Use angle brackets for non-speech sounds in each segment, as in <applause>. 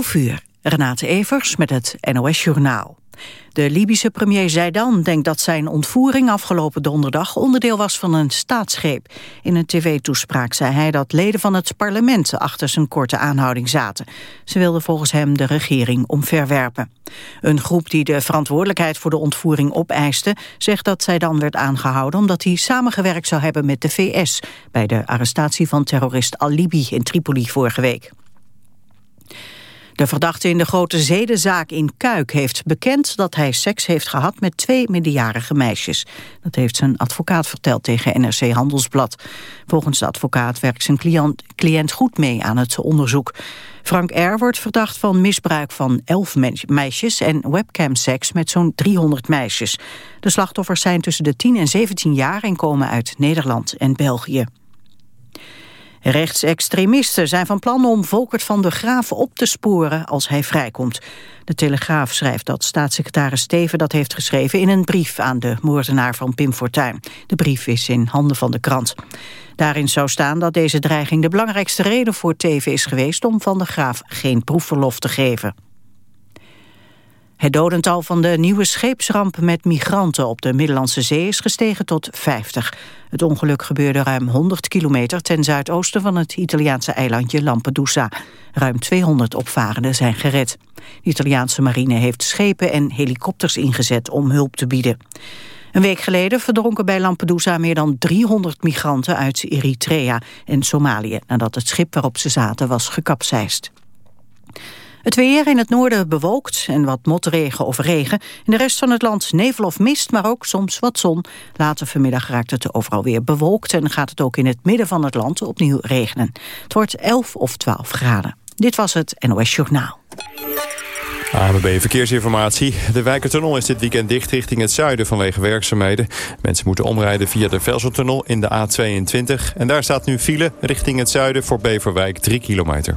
11 uur. Renate Evers met het NOS Journaal. De Libische premier Zaidan denkt dat zijn ontvoering afgelopen donderdag onderdeel was van een staatsgreep. In een tv-toespraak zei hij dat leden van het parlement achter zijn korte aanhouding zaten. Ze wilden volgens hem de regering omverwerpen. Een groep die de verantwoordelijkheid voor de ontvoering opeiste zegt dat Zaidan werd aangehouden omdat hij samengewerkt zou hebben met de VS bij de arrestatie van terrorist Al-Libi in Tripoli vorige week. De verdachte in de grote zedenzaak in Kuik heeft bekend dat hij seks heeft gehad met twee minderjarige meisjes. Dat heeft zijn advocaat verteld tegen NRC Handelsblad. Volgens de advocaat werkt zijn cliënt, cliënt goed mee aan het onderzoek. Frank R. wordt verdacht van misbruik van elf meisjes en webcamseks met zo'n 300 meisjes. De slachtoffers zijn tussen de 10 en 17 jaar en komen uit Nederland en België. Rechtsextremisten zijn van plan om Volkert van der Graaf op te sporen als hij vrijkomt. De Telegraaf schrijft dat staatssecretaris Steven dat heeft geschreven in een brief aan de moordenaar van Pim Fortuyn. De brief is in handen van de krant. Daarin zou staan dat deze dreiging de belangrijkste reden voor Teven is geweest om van der Graaf geen proefverlof te geven. Het dodental van de nieuwe scheepsramp met migranten op de Middellandse Zee is gestegen tot 50. Het ongeluk gebeurde ruim 100 kilometer ten zuidoosten van het Italiaanse eilandje Lampedusa. Ruim 200 opvarenden zijn gered. De Italiaanse marine heeft schepen en helikopters ingezet om hulp te bieden. Een week geleden verdronken bij Lampedusa meer dan 300 migranten uit Eritrea en Somalië... nadat het schip waarop ze zaten was gekapseist. Het weer in het noorden bewolkt en wat motregen of regen. In de rest van het land nevel of mist, maar ook soms wat zon. Later vanmiddag raakt het overal weer bewolkt... en gaat het ook in het midden van het land opnieuw regenen. Het wordt 11 of 12 graden. Dit was het NOS Journaal. AMB Verkeersinformatie. De Wijkertunnel is dit weekend dicht richting het zuiden vanwege werkzaamheden. Mensen moeten omrijden via de Velsertunnel in de A22. En daar staat nu file richting het zuiden voor Beverwijk 3 kilometer.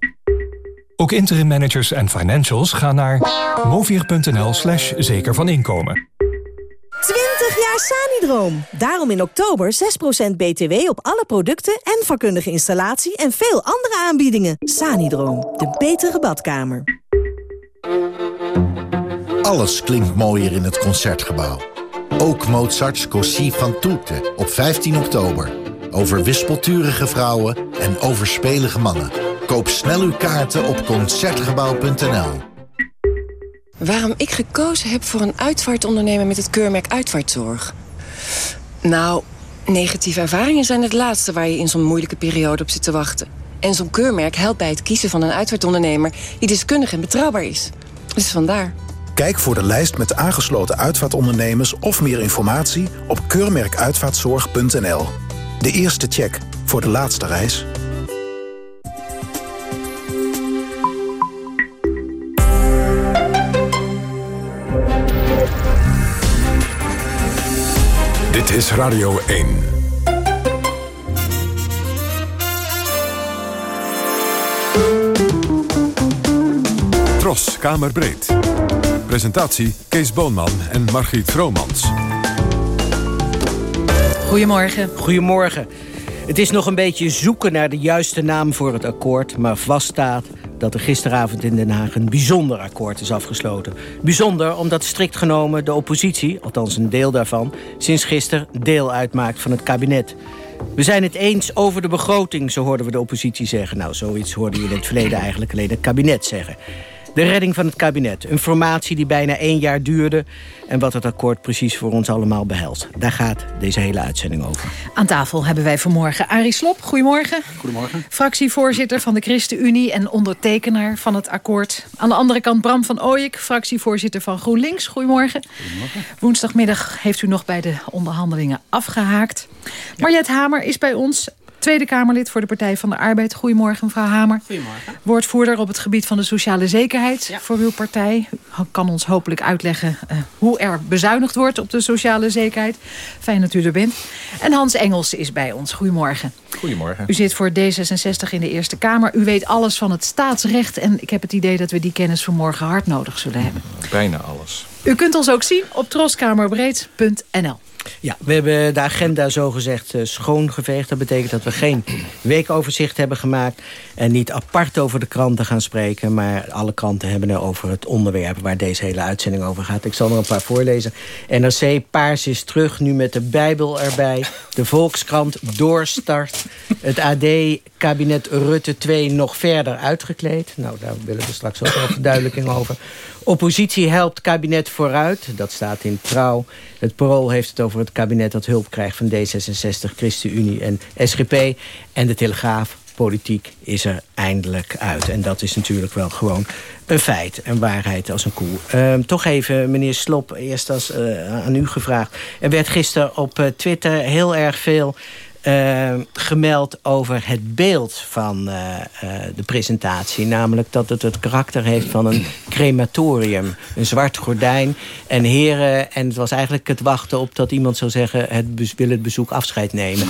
Ook interim managers en financials gaan naar movier.nl slash zeker van inkomen. 20 jaar Sanidroom. Daarom in oktober 6% BTW op alle producten en vakkundige installatie en veel andere aanbiedingen. Sanidroom, de betere badkamer. Alles klinkt mooier in het Concertgebouw. Ook Mozart's Così van tutte op 15 oktober. Over wispelturige vrouwen en overspelige mannen. Koop snel uw kaarten op Concertgebouw.nl. Waarom ik gekozen heb voor een uitvaartondernemer met het keurmerk Uitvaartzorg? Nou, negatieve ervaringen zijn het laatste waar je in zo'n moeilijke periode op zit te wachten. En zo'n keurmerk helpt bij het kiezen van een uitvaartondernemer die deskundig en betrouwbaar is. Dus vandaar. Kijk voor de lijst met aangesloten uitvaartondernemers of meer informatie op keurmerkuitvaartzorg.nl. De eerste check voor de laatste reis. Dit is Radio 1. Tros, Kamerbreed. Presentatie Kees Boonman en Margriet Vromans. Goedemorgen. Goedemorgen. Het is nog een beetje zoeken naar de juiste naam voor het akkoord... maar vaststaat dat er gisteravond in Den Haag een bijzonder akkoord is afgesloten. Bijzonder omdat strikt genomen de oppositie, althans een deel daarvan... sinds gisteren deel uitmaakt van het kabinet. We zijn het eens over de begroting, zo hoorden we de oppositie zeggen. Nou, zoiets hoorde je in het verleden eigenlijk alleen het kabinet zeggen. De redding van het kabinet. Een formatie die bijna één jaar duurde. En wat het akkoord precies voor ons allemaal behelst. Daar gaat deze hele uitzending over. Aan tafel hebben wij vanmorgen Arie Slop. Goedemorgen. Goedemorgen. Fractievoorzitter van de ChristenUnie en ondertekenaar van het akkoord. Aan de andere kant Bram van Ooyek, fractievoorzitter van GroenLinks. Goedemorgen. Goedemorgen. Woensdagmiddag heeft u nog bij de onderhandelingen afgehaakt. Mariette Hamer is bij ons. Tweede Kamerlid voor de Partij van de Arbeid. Goedemorgen, mevrouw Hamer. Goedemorgen. Woordvoerder op het gebied van de sociale zekerheid voor uw partij. U kan ons hopelijk uitleggen uh, hoe er bezuinigd wordt op de sociale zekerheid. Fijn dat u er bent. En Hans Engels is bij ons. Goedemorgen. Goedemorgen. U zit voor D66 in de Eerste Kamer. U weet alles van het staatsrecht. En ik heb het idee dat we die kennis vanmorgen hard nodig zullen hebben. Bijna alles. U kunt ons ook zien op troskamerbreed.nl. Ja, we hebben de agenda zogezegd uh, schoongeveegd. Dat betekent dat we geen weekoverzicht hebben gemaakt... en niet apart over de kranten gaan spreken... maar alle kranten hebben het over het onderwerp... waar deze hele uitzending over gaat. Ik zal er een paar voorlezen. NRC Paars is terug, nu met de Bijbel erbij. De Volkskrant doorstart. Het AD kabinet Rutte 2 nog verder uitgekleed. Nou, daar willen we straks ook nog verduidelijking over. Oppositie helpt kabinet vooruit. Dat staat in trouw. Het parool heeft het over het kabinet dat hulp krijgt van D66, ChristenUnie en SGP. En de Telegraaf, politiek, is er eindelijk uit. En dat is natuurlijk wel gewoon een feit. Een waarheid als een koe. Uh, toch even, meneer Slop, eerst als, uh, aan u gevraagd. Er werd gisteren op uh, Twitter heel erg veel uh, gemeld over het beeld van uh, uh, de presentatie. Namelijk dat het het karakter heeft van een crematorium. Een zwart gordijn en heren. En het was eigenlijk het wachten op dat iemand zou zeggen... het wil het bezoek afscheid nemen.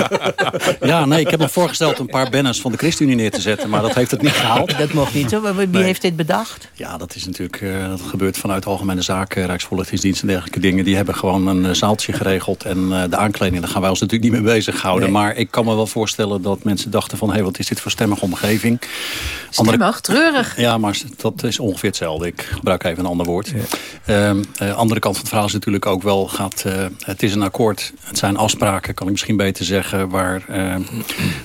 <laughs> ja, nee, ik heb me voorgesteld een paar banners van de ChristenUnie neer te zetten. Maar dat heeft het niet gehaald. Dat mocht niet. Wie nee. heeft dit bedacht? Ja, dat is natuurlijk... dat gebeurt vanuit Algemene Zaken, Rijksvolgdienst en dergelijke dingen. Die hebben gewoon een zaaltje geregeld. En de aankleding, daar gaan wij ons natuurlijk niet mee bezig houden. Nee. Maar ik kan me wel voorstellen dat mensen dachten van... hé, hey, wat is dit voor stemmige omgeving? Stemmig, treurig. Ja, maar dat is ongeveer hetzelfde. Ik gebruik even een ander woord. Ja. Um, uh, andere kant van het verhaal is natuurlijk ook wel... Gaat, uh, het is een akkoord, het zijn afspraken, kan ik misschien beter zeggen... waar, uh,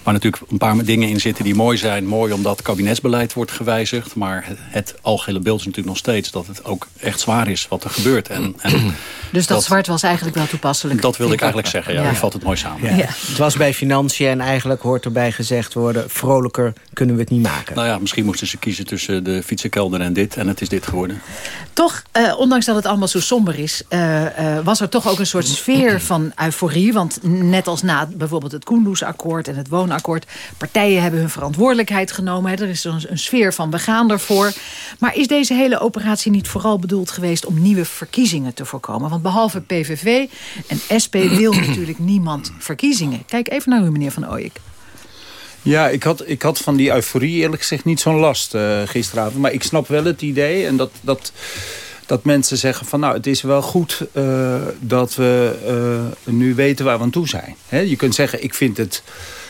waar natuurlijk een paar dingen in zitten die mooi zijn. Mooi omdat het kabinetsbeleid wordt gewijzigd. Maar het, het algehele beeld is natuurlijk nog steeds... dat het ook echt zwaar is wat er gebeurt. En, en dus dat, dat, zwart was eigenlijk wel toepasselijk? Dat wilde ik eigenlijk zeggen, ja. ja. valt het mooi samen. Ja. Het was bij financiën en eigenlijk hoort erbij gezegd worden... vrolijker kunnen we het niet maken. Nou ja, misschien moesten ze kiezen tussen de fietsenkelder en dit. En het is dit geworden. Toch, uh, ondanks dat het allemaal zo somber is... Uh, uh, was er toch ook een soort sfeer van euforie. Want net als na bijvoorbeeld het Koendersakkoord en het Woonakkoord... partijen hebben hun verantwoordelijkheid genomen. Hè. Er is een, een sfeer van we gaan ervoor. Maar is deze hele operatie niet vooral bedoeld geweest... om nieuwe verkiezingen te voorkomen? Want behalve PVV en SP wil natuurlijk niemand verkiezingen. Kijk even naar u, meneer Van Ooyek. Ja, ik had, ik had van die euforie eerlijk gezegd niet zo'n last uh, gisteravond. Maar ik snap wel het idee en dat... dat dat mensen zeggen van nou, het is wel goed uh, dat we uh, nu weten waar we aan toe zijn. Je kunt zeggen, ik vind het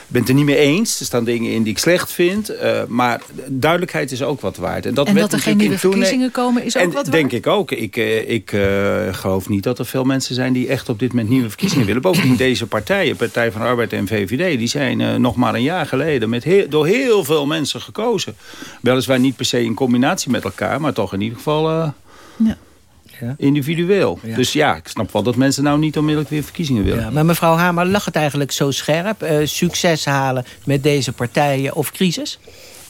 ben het er niet mee eens. Er staan dingen in die ik slecht vind. Uh, maar duidelijkheid is ook wat waard. En dat, en dat er geen nieuwe verkiezingen komen is ook en wat waard? denk ik ook. Ik, uh, ik uh, geloof niet dat er veel mensen zijn die echt op dit moment nieuwe verkiezingen willen. Bovendien <clears throat> deze partijen, Partij van Arbeid en VVD... die zijn nog maar een jaar geleden met heel, door heel veel mensen gekozen. Weliswaar niet per se in combinatie met elkaar... maar toch in ieder geval... Ja. Ja. individueel. Ja. Dus ja, ik snap wel dat mensen nou niet onmiddellijk weer verkiezingen willen. Ja, maar mevrouw Hamer, lag het eigenlijk zo scherp? Uh, succes halen met deze partijen of crisis?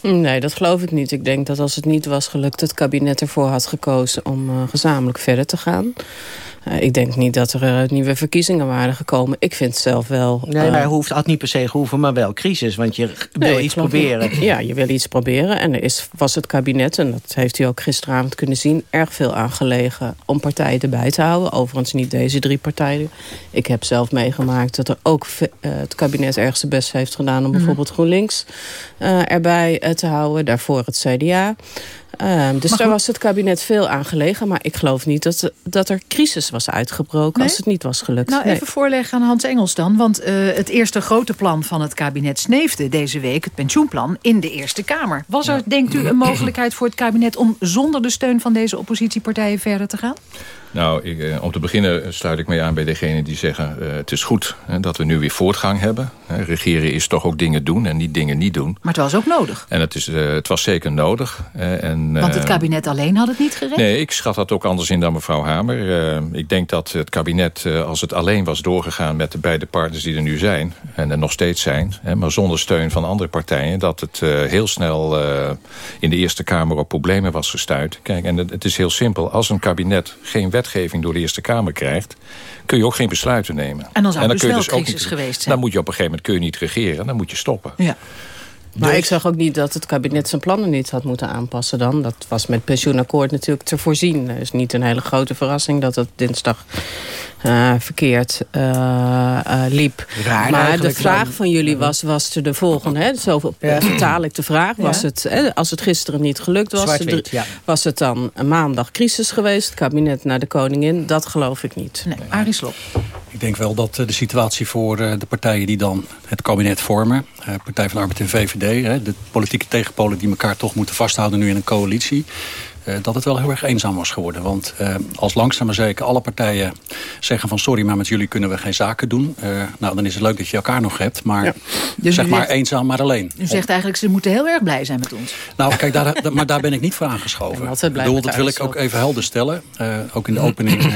Nee, dat geloof ik niet. Ik denk dat als het niet was gelukt... het kabinet ervoor had gekozen om uh, gezamenlijk verder te gaan. Uh, ik denk niet dat er uh, nieuwe verkiezingen waren gekomen. Ik vind het zelf wel... Nee, maar hoeft, had niet per se gehoeven, maar wel crisis. Want je wil nee, iets proberen. Ja, je wil iets proberen. En er is, was het kabinet, en dat heeft u ook gisteravond kunnen zien... erg veel aangelegen om partijen erbij te houden. Overigens niet deze drie partijen. Ik heb zelf meegemaakt dat er ook uh, het kabinet ergens zijn best heeft gedaan... om mm. bijvoorbeeld GroenLinks erbij te houden. Daarvoor het CDA. Um, dus daar was het kabinet veel aan gelegen. Maar ik geloof niet dat, dat er crisis was uitgebroken nee? als het niet was gelukt. Nou, nee. even voorleggen aan Hans Engels dan. Want uh, het eerste grote plan van het kabinet sneefde deze week... het pensioenplan in de Eerste Kamer. Was er, ja. denkt u, een mogelijkheid voor het kabinet... om zonder de steun van deze oppositiepartijen verder te gaan? Nou, ik, eh, om te beginnen sluit ik mee aan bij degenen die zeggen... Uh, het is goed hè, dat we nu weer voortgang hebben. Hè, regeren is toch ook dingen doen en niet dingen niet doen. Maar het was ook nodig. En het, is, uh, het was zeker nodig. en, Want het kabinet alleen had het niet gered? Nee, ik schat dat ook anders in dan mevrouw Hamer. ik denk dat het kabinet, als het alleen was doorgegaan... met de beide partners die er nu zijn, en er nog steeds zijn... Hè, maar zonder steun van andere partijen... dat het heel snel in de Eerste Kamer op problemen was gestuurd. Kijk, en het, het is heel simpel. Als een kabinet geen wetgeving door de Eerste Kamer krijgt... kun je ook geen besluiten nemen. En dan zou en dan dus kun je wel dus crisis ook niet, geweest zijn. Dan moet je op een gegeven moment kun je niet regeren. Dan moet je stoppen. Ja. Maar ik zag ook niet dat het kabinet zijn plannen niet had moeten aanpassen dan. Dat was met pensioenakkoord natuurlijk te voorzien. Het is niet een hele grote verrassing dat het dinsdag uh, verkeerd uh, uh, liep. Raar maar de vraag van jullie was, was de volgende. Hè? Zo ja. vertaal ik de vraag. Was het, hè, als het gisteren niet gelukt was, ja. was het dan een maandag crisis geweest? Het kabinet naar de koningin? Dat geloof ik niet. Nee, Arie Slob. Ik denk wel dat de situatie voor de partijen die dan het kabinet vormen... Partij van de Arbeid en VVD, de politieke tegenpolen die elkaar toch moeten vasthouden nu in een coalitie... Uh, dat het wel heel erg eenzaam was geworden. Want uh, als langzaam maar zeker alle partijen zeggen van... sorry, maar met jullie kunnen we geen zaken doen. Uh, nou, dan is het leuk dat je elkaar nog hebt. Maar ja. dus zeg maar zegt, eenzaam, maar alleen. U zegt eigenlijk, ze moeten heel erg blij zijn met ons. Nou, kijk, daar, maar daar ben ik niet voor aangeschoven. <laughs> Ik bedoel, dat wil ik ook even helder stellen. ook in de opening, de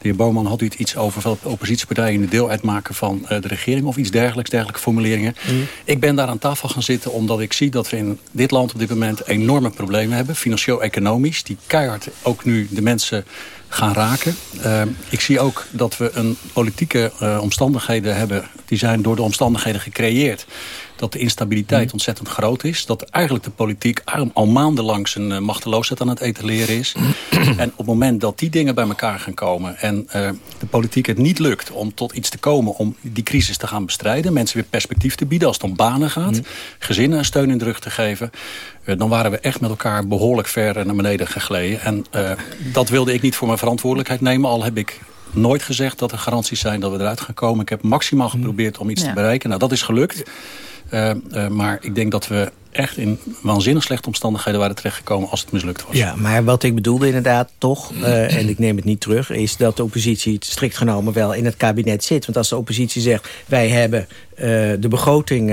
heer Boman had u het iets over... welke oppositiepartijen de deel uitmaken van de regering... of iets dergelijks, dergelijke formuleringen. Mm. Ik ben daar aan tafel gaan zitten omdat ik zie dat we in dit land op dit moment... enorme problemen hebben, financieel-economisch die keihard ook nu de mensen gaan raken. Uh, ik zie ook dat we een politieke uh, omstandigheden hebben... die zijn door de omstandigheden gecreëerd dat de instabiliteit ontzettend groot is. Dat eigenlijk de politiek al maandenlang zijn uh, machteloosheid aan het etaleren is. en op het moment dat die dingen bij elkaar gaan komen... en uh, de politiek het niet lukt om tot iets te komen... om die crisis te gaan bestrijden... mensen weer perspectief te bieden als het om banen gaat... gezinnen een steun in de rug te geven... Uh, dan waren we echt met elkaar behoorlijk ver naar beneden gegleden. En dat wilde ik niet voor mijn verantwoordelijkheid nemen. Al heb ik nooit gezegd dat er garanties zijn dat we eruit gaan komen. Ik heb maximaal geprobeerd om iets ja. te bereiken. Nou, dat is gelukt. Uh, uh, maar ik denk dat we echt in waanzinnig slechte omstandigheden waren terechtgekomen als het mislukt was. Ja, maar wat ik bedoelde inderdaad toch, uh, en ik neem het niet terug... is dat de oppositie strikt genomen wel in het kabinet zit. Want als de oppositie zegt, wij hebben de begroting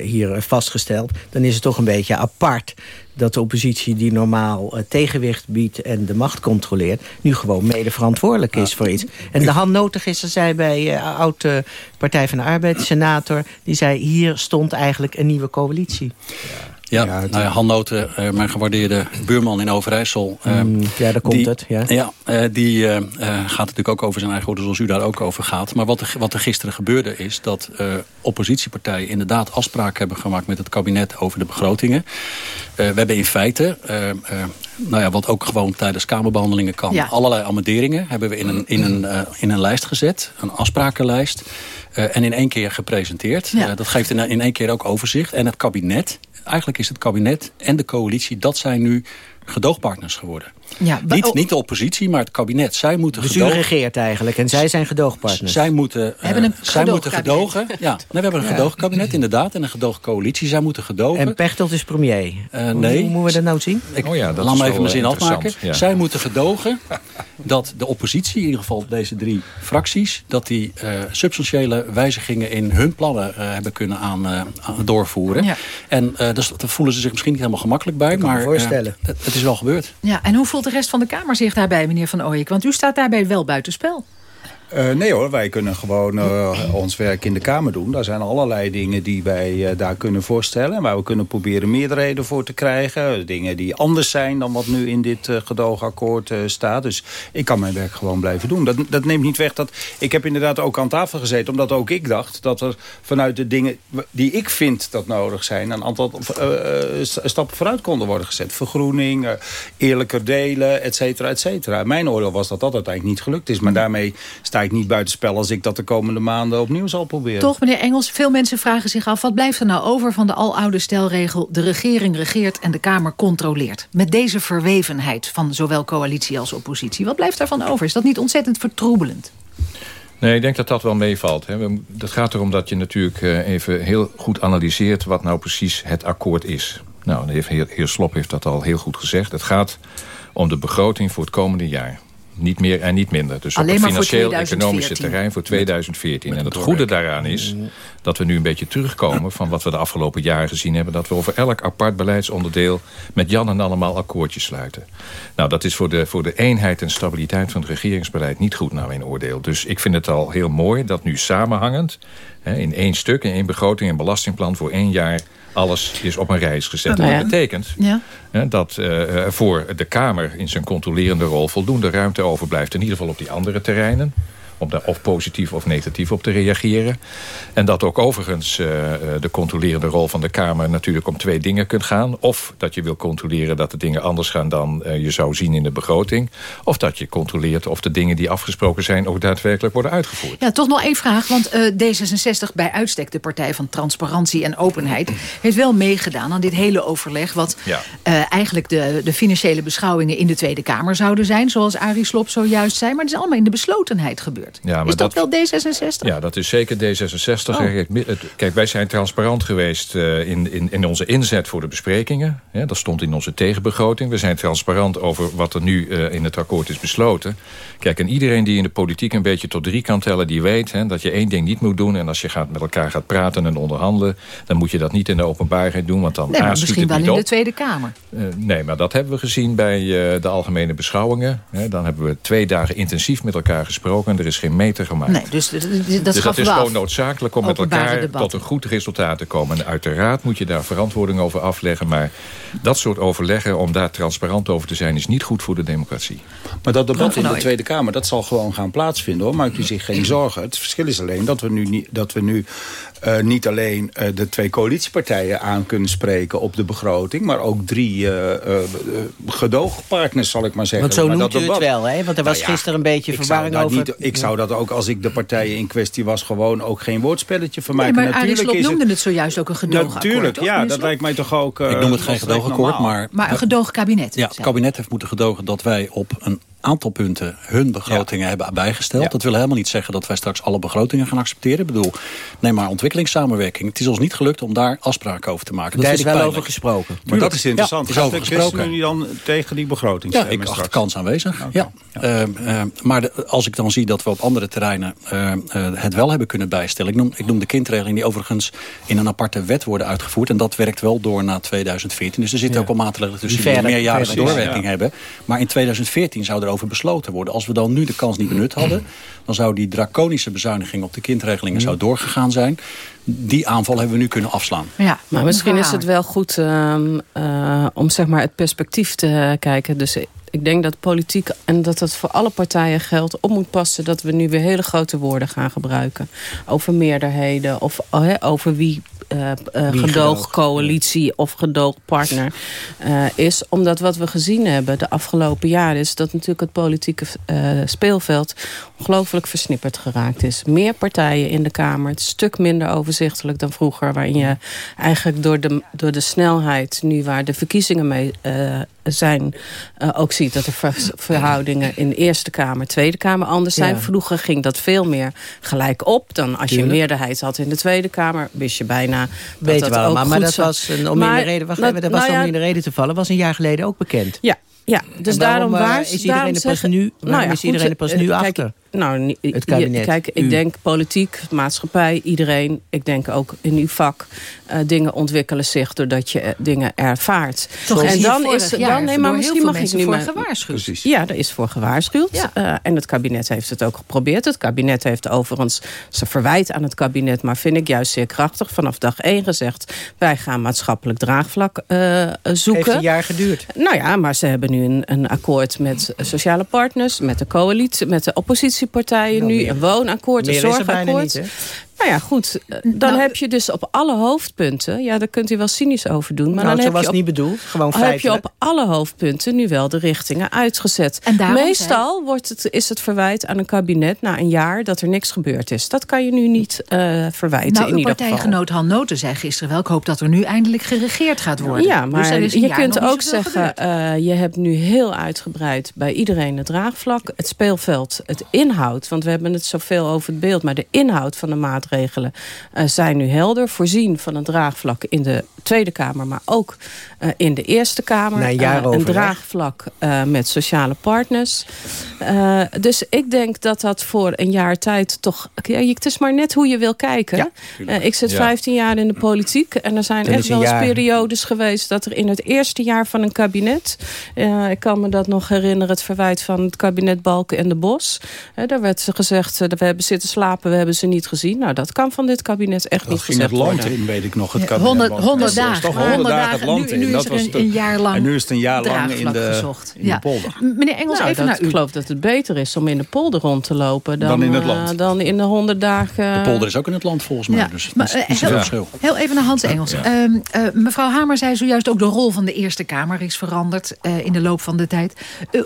hier vastgesteld... dan is het toch een beetje apart dat de oppositie die normaal tegenwicht biedt en de macht controleert... nu gewoon mede verantwoordelijk is voor iets. En de Han Notengisser zei bij uh, oud uh, Partij van de Arbeid, senator... die zei, hier stond eigenlijk een nieuwe coalitie. Ja. Ja, ja, nou ja Han Noten, uh, mijn gewaardeerde buurman in Overijssel. Uh, mm, ja, daar komt die, het. Ja, ja uh, die uh, gaat natuurlijk ook over zijn eigen woorden zoals u daar ook over gaat. Maar wat er, wat er gisteren gebeurde is dat oppositiepartijen inderdaad afspraken hebben gemaakt met het kabinet over de begrotingen. we hebben in feite, nou ja, wat ook gewoon tijdens kamerbehandelingen kan, ja. allerlei amenderingen hebben we in een, in, een, in een lijst gezet. Een afsprakenlijst. Uh, en in één keer gepresenteerd. Ja. Uh, dat geeft in, in één keer ook overzicht. En het kabinet, eigenlijk is het kabinet en de coalitie... dat zijn nu gedoogpartners geworden. Ja, niet, niet de oppositie, maar het kabinet. Zij moeten dus u regeert eigenlijk en zij zijn gedoogpartners? Zij moeten, uh, hebben een zij moeten gedogen. Ja, nee, we hebben een ja. gedoogkabinet inderdaad en een gedoogcoalitie. Zij moeten gedogen. En Pechtold is premier? Uh, nee. Hoe, hoe moeten we dat nou zien? Ik, oh ja, dat laat me even mijn zin afmaken. Ja. Zij moeten gedogen dat de oppositie, in ieder geval deze drie fracties... dat die uh, substantiële wijzigingen in hun plannen hebben kunnen aan, doorvoeren. Ja. En dus, daar voelen ze zich misschien niet helemaal gemakkelijk bij. maar voorstellen. Het, het is wel gebeurd. Ja, en hoe de rest van de Kamer zich daarbij, meneer Van Ooyek? Want u staat daarbij wel buitenspel. Uh, nee hoor, wij kunnen gewoon uh, ons werk in de Kamer doen. Daar zijn allerlei dingen die wij uh, daar kunnen voorstellen. En waar we kunnen proberen meerderheden voor te krijgen. Dingen die anders zijn dan wat nu in dit gedoogakkoord staat. Dus ik kan mijn werk gewoon blijven doen. Dat, dat neemt niet weg dat... Ik heb inderdaad ook aan tafel gezeten. Omdat ook ik dacht dat er vanuit de dingen die ik vind dat nodig zijn... een aantal stappen vooruit konden worden gezet. Vergroening, eerlijker delen, et cetera, et cetera. Mijn oordeel was dat dat uiteindelijk niet gelukt is. Maar daarmee sta ik niet buitenspel als ik dat de komende maanden opnieuw zal proberen. Toch, meneer Engels, veel mensen vragen zich af... wat blijft er nou over van de aloude stelregel... de regering regeert en de Kamer controleert? Met deze verwevenheid van zowel coalitie als oppositie. Wat blijft daarvan over? Is dat niet ontzettend vertroebelend? Nee, ik denk dat dat wel meevalt. Het gaat erom dat je natuurlijk even heel goed analyseert... wat nou precies het akkoord is. Nou, de heer, heer Slop heeft dat al heel goed gezegd. Het gaat om de begroting voor het komende jaar. Niet meer en niet minder. Dus Alleen op het financieel-economische 2014. terrein voor 2014. En het goede daaraan is dat we nu een beetje terugkomen... van wat we de afgelopen jaren gezien hebben... dat we over elk apart beleidsonderdeel met Jan en allemaal akkoordjes sluiten. Nou, dat is voor de, voor de eenheid en stabiliteit van het regeringsbeleid niet goed naar mijn oordeel. Dus ik vind het al heel mooi dat nu samenhangend... Hè, in één stuk, in één begroting en belastingplan voor één jaar... alles is op een reis gezet. Nou ja. Dat betekent Ja. dat eh, er voor de Kamer in zijn controlerende rol... voldoende ruimte overblijft, in ieder geval op die andere terreinen om daar of positief of negatief op te reageren. En dat ook overigens eh, de controlerende rol van de Kamer... natuurlijk om twee dingen kunt gaan. Of dat je wil controleren dat de dingen anders gaan... dan eh, je zou zien in de begroting. Of dat je controleert of de dingen die afgesproken zijn... ook daadwerkelijk worden uitgevoerd. Ja, toch nog één vraag. Want eh, D66, bij uitstek de partij van transparantie en openheid... heeft wel meegedaan aan dit hele overleg... wat Ja. eigenlijk de, de financiële beschouwingen in de Tweede Kamer zouden zijn... zoals Arie Slob zojuist zei. Maar het is allemaal in de beslotenheid gebeurd. Ja, maar is dat, dat- wel D66? Ja, dat is zeker D66. Oh. Kijk, wij zijn transparant geweest eh, in, in, in onze inzet voor de besprekingen. Ja, dat stond in onze tegenbegroting. We zijn transparant over wat er nu eh, in het akkoord is besloten. Kijk, en iedereen die in de politiek een beetje tot drie kan tellen... die weet hè, dat je één ding niet moet doen. En als je gaat, met elkaar gaat praten en onderhandelen... dan moet je dat niet in de openbaarheid doen. Want dan Nee, misschien wel in op. de Tweede Kamer. Eh, nee, maar dat hebben we gezien bij de algemene beschouwingen. Hè, dan hebben we twee dagen intensief met elkaar gesproken... en er is geen meter gemaakt. Nee, dus d- d- dat dus dat is af. gewoon noodzakelijk om met elkaar debatten. tot een goed resultaat te komen. En uiteraard moet je daar verantwoording over afleggen. Maar dat soort overleggen, om daar transparant over te zijn... is niet goed voor de democratie. Maar dat debat in de. Tweede Kamer, dat zal gewoon gaan plaatsvinden hoor. Maakt u zich geen zorgen. Het verschil is alleen dat we nu, niet- dat we nu eh, niet alleen eh, de twee coalitiepartijen aan kunnen spreken op de begroting. Maar ook drie eh, gedoogpartners zal ik maar zeggen. Want zo Maar noemt dat u het wel, hè? Want er was Nou ja, gisteren een beetje verwarring over... niet- ik zou dat ook, als ik de partijen in kwestie was, gewoon ook geen woordspelletje van Nee, maken. maar Arie Natuurlijk Slob is noemde het, zojuist ook een gedoogakkoord. Natuurlijk, ja, dat Slob? lijkt mij toch ook... eh, Ik noem het geen gedoogakkoord, maar... Maar een gedoogkabinet. Ja, het kabinet heeft moeten gedogen dat wij op een aantal punten hun begrotingen hebben bijgesteld. Dat wil helemaal niet zeggen dat wij straks alle begrotingen gaan accepteren. Ik bedoel, neem maar ontwikkelingssamenwerking. Het is ons niet gelukt om daar afspraken over te maken. Dat is wel pijnlijk. over gesproken. Maar dat is interessant. Ja, er is over gesproken. ChristenUnie dan tegen die begroting Ja, ik acht kans aanwezig. Ja. Ehm, ehm, maar de- als ik dan zie dat we op andere terreinen ehm, eh, het wel hebben kunnen bijstellen. Ik noem, ik noem de kindregeling die overigens in een aparte wet worden uitgevoerd. En dat werkt wel door na 2014. Dus er zitten ook al maatregelen tussen Die meerjarige verder is, doorwerking hebben. Maar in 2014 zou erover besloten worden. Als we dan nu de kans niet benut hadden... dan zou die draconische bezuiniging op de kindregelingen zou doorgegaan zijn. Die aanval hebben we nu kunnen afslaan. Ja, Maar misschien is het wel goed ehm, eh, om zeg maar het perspectief te kijken. Dus ik denk dat politiek, en dat dat voor alle partijen geldt... op moet passen dat we nu weer hele grote woorden gaan gebruiken. Over meerderheden of hè, over wie... eh eh, gedoogcoalitie of gedoogpartner eh, is. Omdat wat we gezien hebben de afgelopen jaren... is dat natuurlijk het politieke speelveld ongelooflijk versnipperd geraakt is. Meer partijen in de Kamer, het is stuk minder overzichtelijk dan vroeger... waarin je eigenlijk door de, door de snelheid, nu waar de verkiezingen mee zijn... eh, ook ziet dat de ver- verhoudingen in de Eerste Kamer, Tweede Kamer anders zijn. Ja. Vroeger ging dat veel meer gelijk op. Dan als je een Tuurlijk. meerderheid had in de Tweede Kamer, wist je bijna dat Weten dat we ook. Maar dat was, een, om Maar in de reden, wacht dat- dat was nou om in de reden te vallen, was een jaar geleden ook bekend. Ja, ja. dus En daarom waarom, eh, waar is iedereen er pas nu- waarom is iedereen er pas nu eh, kijk, achter? Nou, Het kabinet, kijk, ik u. denk politiek, maatschappij, iedereen. Ik denk ook in uw vak. eh, dingen ontwikkelen zich doordat je eh, dingen ervaart. Toch is en dan is dan nee, maar misschien mag ik nu voor maar- gewaarschuwd. Precies. Ja, er is voor gewaarschuwd. Eh, en het kabinet heeft het ook geprobeerd. Het kabinet heeft overigens, ze verwijt aan het kabinet... maar vind ik juist zeer krachtig, vanaf dag één gezegd... wij gaan maatschappelijk draagvlak eh, zoeken. Heeft een jaar geduurd. Nou ja, maar ze hebben nu een, een akkoord met sociale partners... met de coalitie, met de oppositiepartijen nu... een woonakkoord, een zorgakkoord. niet? Nou ja, goed. eh, Dan Nou, heb je dus op alle hoofdpunten... ja, daar kunt u wel cynisch over doen... maar Nou, dan heb was je op, niet bedoeld. Gewoon heb je feitelijk. op alle hoofdpunten nu wel de richtingen uitgezet. Meestal wordt het, is het verwijt aan een kabinet na een jaar dat er niks gebeurd is. Dat kan je nu niet eh, verwijten Nou, in ieder geval. partijgenoot Han Noten zei gisteren wel... ik hoop dat er nu eindelijk geregeerd gaat worden. Ja, Dus maar een je kunt ook zeggen... eh, je hebt nu heel uitgebreid bij iedereen het draagvlak. Het speelveld, het inhoud. Want we hebben het zoveel over het beeld. Maar de inhoud van de maatregelen maatregelen zijn nu helder. Voorzien van een draagvlak in de Tweede Kamer, maar ook in de Eerste Kamer. een draagvlak met sociale partners. dus ik denk dat dat voor een jaar tijd toch... het is maar net hoe je wil kijken. ik zit 15 jaar in de politiek en er zijn echt wel eens periodes geweest... dat er in het eerste jaar van een kabinet... ik kan me dat nog herinneren, het verwijt van het kabinet Balken en de Bos. daar werd gezegd, uh, we hebben zitten slapen, we hebben ze niet gezien. Nou, dat kan van dit kabinet echt niet gezegd worden. ging het land in, weet ik nog. Het kabinet 100, 100 dagen. Toch 100 dagen het land nu, nu is er een, een, jaar lang En nu is het een jaar lang in de, gezocht. In de polder. Meneer Engels, nou, even dat, naar u. Ik geloof dat het beter is om in de polder rond te lopen... dan, dan in het land. Uh, dan in de 100 dagen... De polder is ook in het land volgens mij. Ja. Dus maar, uh, heel, verschil. heel even naar Hans Engels. Ja. Uh, mevrouw Hamer zei zojuist ook de rol van de Eerste Kamer is veranderd... in de loop van de tijd.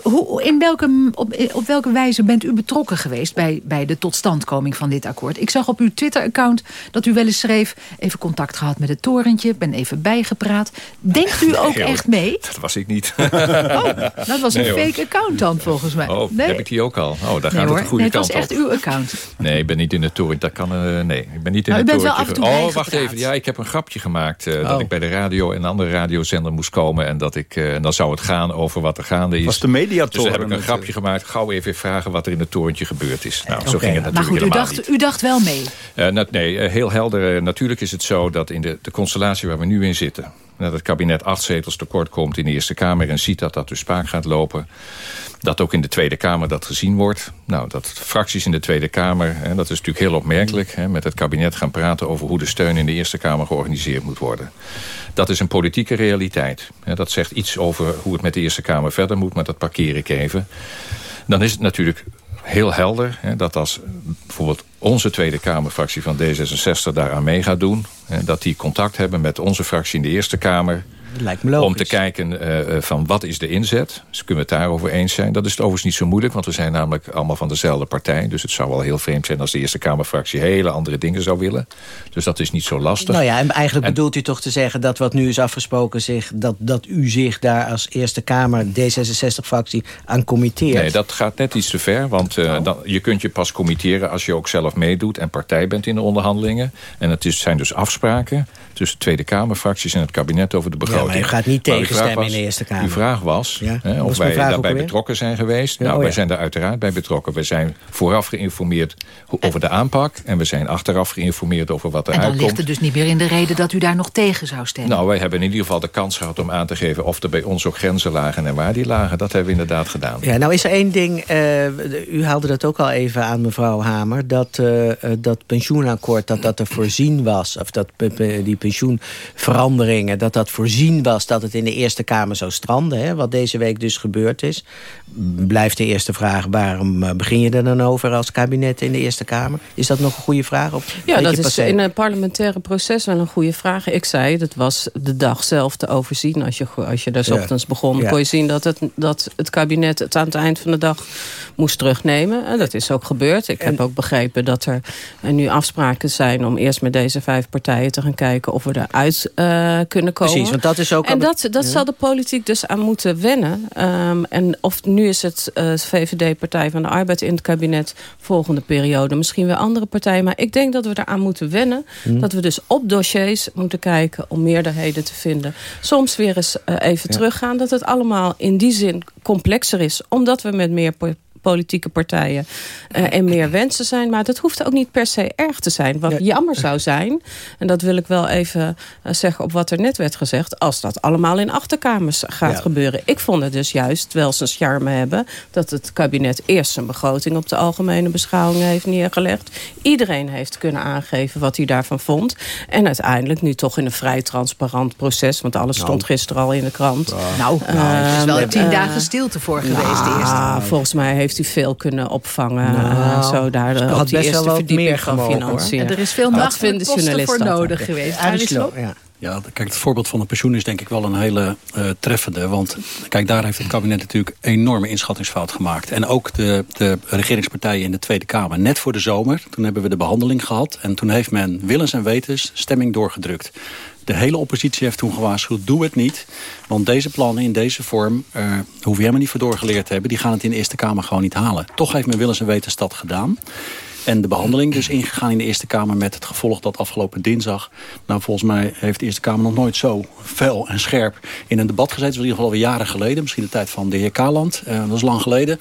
hoe, in welke, op, op welke wijze bent u betrokken geweest... bij, bij de totstandkoming van dit akkoord? Ik zag op uw Twitter-account dat u wel eens schreef... even contact gehad met het torentje, ben even bijgepraat. Denkt u ook nee, echt mee? Dat was ik niet. Oh, dat was nee, een fake account dan volgens mij. Oh, nee. heb ik die ook al? Oh, daar nee, gaat hoor. het de goede nee, het kant was echt op. uw account. Nee, ik ben niet in het torentje. Dat kan, uh, nee, ik ben niet in nou, het torentje. af en toe oh, wacht even. Ja, ik heb een grapje gemaakt. Uh, oh. Dat ik bij de radio en een andere radiozender moest komen. En dat ik, uh, dan zou het gaan over wat er gaande is. Was de mediatoren? Dus heb ik een grapje gemaakt. Gauw even vragen wat er in het torentje gebeurd is. Nou, okay. zo ging het natuurlijk maar goed, helemaal u dacht, niet. u dacht wel mee? Uh, nee, uh, heel helder. Uh, natuurlijk is het zo dat in de, de constellatie waar we nu in zitten... dat het kabinet acht zetels tekort komt in de Eerste Kamer... en ziet dat dat dus spaak gaat lopen... dat ook in de Tweede Kamer dat gezien wordt. Nou, dat fracties in de Tweede Kamer, hè, dat is natuurlijk heel opmerkelijk... Hè, met het kabinet gaan praten over hoe de steun in de Eerste Kamer georganiseerd moet worden. Dat is een politieke realiteit. Hè, dat zegt iets over hoe het met de Eerste Kamer verder moet... maar dat parkeer ik even. Dan is het natuurlijk heel helder hè, dat als bijvoorbeeld onze Tweede Kamerfractie van D66 daaraan mee gaat doen... Hè, dat die contact hebben met onze fractie in de Eerste Kamer... Lijkt me logisch. Om te kijken uh, van wat is de inzet. Dus kunnen we het daarover eens zijn. Dat is het overigens niet zo moeilijk. Want we zijn namelijk allemaal van dezelfde partij. Dus het zou wel heel vreemd zijn als de Eerste Kamerfractie hele andere dingen zou willen. Dus dat is niet zo lastig. Nou ja, en eigenlijk en, bedoelt u toch te zeggen dat wat nu is afgesproken... Zich, dat, dat u zich daar als Eerste Kamer D66-fractie aan committeert? Nee, dat gaat net iets te ver. Want uh, dan, je kunt je pas committeren als je ook zelf meedoet... en partij bent in de onderhandelingen. En het is, zijn dus afspraken tussen Tweede Kamerfracties en het kabinet over de begroting. Ja, maar u gaat niet tegenstemmen in de Eerste Kamer. Uw vraag was ja? hè, of wij daarbij betrokken zijn geweest. Ja, nou, oh, wij ja. zijn daar uiteraard bij betrokken. We zijn vooraf geïnformeerd over de aanpak. En we zijn achteraf geïnformeerd over wat er uitkomt. uitkomt. En dan ligt het dus niet meer in de reden dat u daar nog tegen zou stemmen. Nou, wij hebben in ieder geval de kans gehad om aan te geven... of er bij ons ook grenzen lagen en waar die lagen. Dat hebben we inderdaad gedaan. Ja, nou is er één ding. Uh, u haalde dat ook al even aan, mevrouw Hamer. Dat uh, dat pensioenakkoord, dat dat er voorzien was. Of dat die pensioenveranderingen, dat dat voorzien was... dat het in de Eerste Kamer zou stranden. Hè, wat deze week dus gebeurd is. Blijft de eerste vraag, waarom begin je er dan over als kabinet in de Eerste Kamer? Is dat nog een goede vraag? Of ja, dat is in een parlementaire proces wel een goede vraag. Ik zei, dat was de dag zelf te overzien. Als je, als je daar ja. ochtends begon, ja. kon je zien dat het, dat het kabinet het aan het eind van de dag moest terugnemen. En dat is ook gebeurd. Ik en... heb ook begrepen dat er nu afspraken zijn om eerst met deze vijf partijen te gaan kijken of we eruit uh, kunnen komen. Precies, want dat is ook... En dat, dat ja. zal de politiek dus aan moeten wennen. Um, en of nu is het uh, VVD, Partij van de Arbeid in het kabinet... volgende periode misschien weer andere partijen. Maar ik denk dat we eraan moeten wennen. Hmm. Dat we dus op dossiers moeten kijken om meerderheden te vinden. Soms weer eens uh, even ja. teruggaan. Dat het allemaal in die zin complexer is. Omdat we met meer politieke partijen uh, en meer wensen zijn. Maar dat hoeft ook niet per se erg te zijn. Wat jammer zou zijn, en dat wil ik wel even uh, zeggen op wat er net werd gezegd... als dat allemaal in achterkamers gaat ja. gebeuren. Ik vond het dus juist wel zijn charme hebben... dat het kabinet eerst zijn begroting op de algemene beschouwing heeft neergelegd. Iedereen heeft kunnen aangeven wat hij daarvan vond. En uiteindelijk nu toch in een vrij transparant proces... want alles nou. stond gisteren al in de krant. Nou, nou er is wel uh, tien dagen stilte voor geweest nou, eerst. Volgens mij heeft hij veel kunnen opvangen. Nou, uh, zo daar de, op die eerste verdieping van financiën. En er is veel macht voor nodig geweest. Ja. Ja, kijk, het voorbeeld van de pensioen is denk ik wel een hele uh, treffende. Want kijk, daar heeft het kabinet natuurlijk een enorme inschattingsfout gemaakt. En ook de, de regeringspartijen in de Tweede Kamer. Net voor de zomer, toen hebben we de behandeling gehad. En toen heeft men willens en wetens stemming doorgedrukt. De hele oppositie heeft toen gewaarschuwd, doe het niet. Want deze plannen in deze vorm, uh, hoef je helemaal niet voor doorgeleerd te hebben... die gaan het in de Eerste Kamer gewoon niet halen. Toch heeft men willens en wetens dat gedaan. En de behandeling dus ingegaan in de Eerste Kamer... met het gevolg dat afgelopen dinsdag... nou, volgens mij heeft de Eerste Kamer nog nooit zo fel en scherp... in een debat gezeten. Dat was in ieder geval alweer jaren geleden. Misschien de tijd van de heer Kaland. Uh, dat is lang geleden.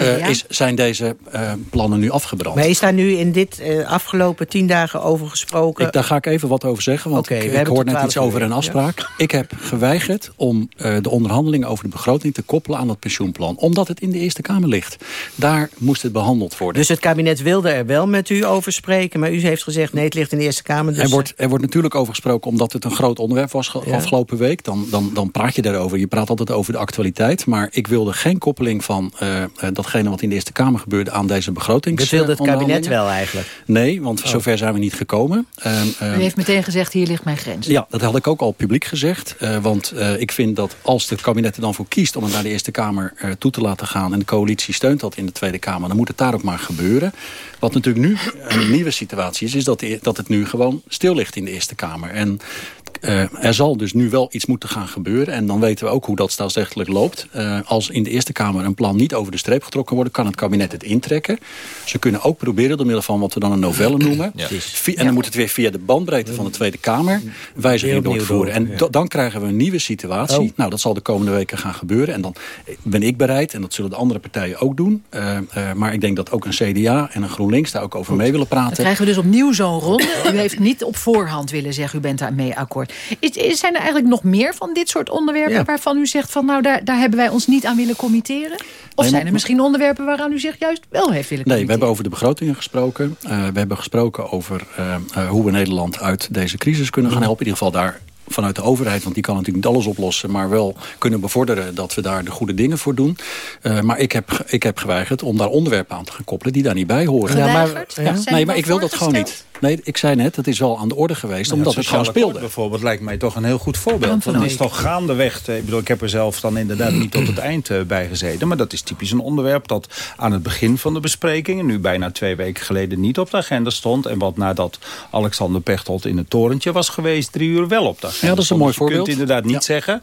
Uh, is, zijn deze uh, plannen nu afgebrand. Maar is daar nu in dit afgelopen tien dagen over gesproken? Ik, daar ga ik even wat over zeggen. Want okay, ik, ik hoor net iets over een afspraak. Ja. Ik heb geweigerd om de onderhandelingen over de begroting... te koppelen aan dat pensioenplan. Omdat het in de Eerste Kamer ligt. Daar moest het behandeld worden. Dus het kabinet wilde er wel met u over spreken... maar u heeft gezegd nee, het ligt in de Eerste Kamer. Dus... Er, wordt, er wordt natuurlijk over gesproken omdat het een groot onderwerp was ja. afgelopen week. Dan, dan, dan praat je daarover. Je praat altijd over de actualiteit. Maar ik wilde geen koppeling van uh, datgene wat in de Eerste Kamer gebeurde... aan deze begroting. Dat wilde het kabinet wel eigenlijk? Nee, want oh. zover zijn we niet gekomen. Uh, u heeft meteen gezegd, hier ligt mijn grens. Ja, dat had ik ook al publiek gezegd. Uh, want ik vind dat als het kabinet er dan voor kiest... om het naar de Eerste Kamer toe te laten gaan... en de coalitie steunt dat in de Tweede Kamer... dan moet het daar ook maar gebeuren. Wat natuurlijk nu een nieuwe situatie is... is dat, de, dat het nu gewoon stil ligt in de Eerste Kamer. En uh, er zal dus nu wel iets moeten gaan gebeuren. En dan weten we ook hoe dat staatsrechtelijk loopt. Uh, als in de Eerste Kamer een plan niet over de streep getrokken wordt... kan het kabinet het intrekken. Ze kunnen ook proberen door middel van wat we dan een novelle <clears throat> noemen. Ja. En dan moet het weer via de bandbreedte van de Tweede Kamer... wijzigingen doorvoeren. En dan krijgen we een nieuwe situatie. Oh. Nou, dat zal de komende weken gaan gebeuren. En dan ben ik bereid, en dat zullen de andere partijen ook doen. Uh, maar ik denk dat ook een CDA en een GroenLinks daar ook over mee willen praten. Dan krijgen we dus opnieuw zo'n ronde. U heeft niet op voorhand willen zeggen... u bent daarmee akkoord. Is, is, zijn er eigenlijk nog meer van dit soort onderwerpen... waarvan u zegt van nou daar, daar hebben wij ons niet aan willen committeren? Of zijn er misschien onderwerpen waaraan u zich juist wel heeft willen Nee, we hebben over de begrotingen gesproken. Uh, we hebben gesproken over uh, uh, hoe we Nederland uit deze crisis kunnen gaan helpen. In ieder geval daar vanuit de overheid, want die kan natuurlijk niet alles oplossen... maar wel kunnen bevorderen dat we daar de goede dingen voor doen. Uh, maar ik heb, ik heb geweigerd om daar onderwerpen aan te gaan koppelen... die daar niet bij horen. Ja, maar, ja. Nee, maar ik wil dat gewoon niet. Nee, ik zei net, het is wel aan de orde geweest, nou, omdat het gewoon speelde. bijvoorbeeld lijkt mij toch een heel goed voorbeeld. Het is toch gaandeweg, ik bedoel, ik heb er zelf dan inderdaad niet tot het <clears throat> eind uh, bij gezeten. Maar dat is typisch een onderwerp dat aan het begin van de besprekingen, nu bijna twee weken geleden, niet op de agenda stond. En wat nadat Alexander Pechtold in het torentje was geweest, drie uur wel op de agenda Ja, dat is een mooi voorbeeld. Je kunt inderdaad niet ja. zeggen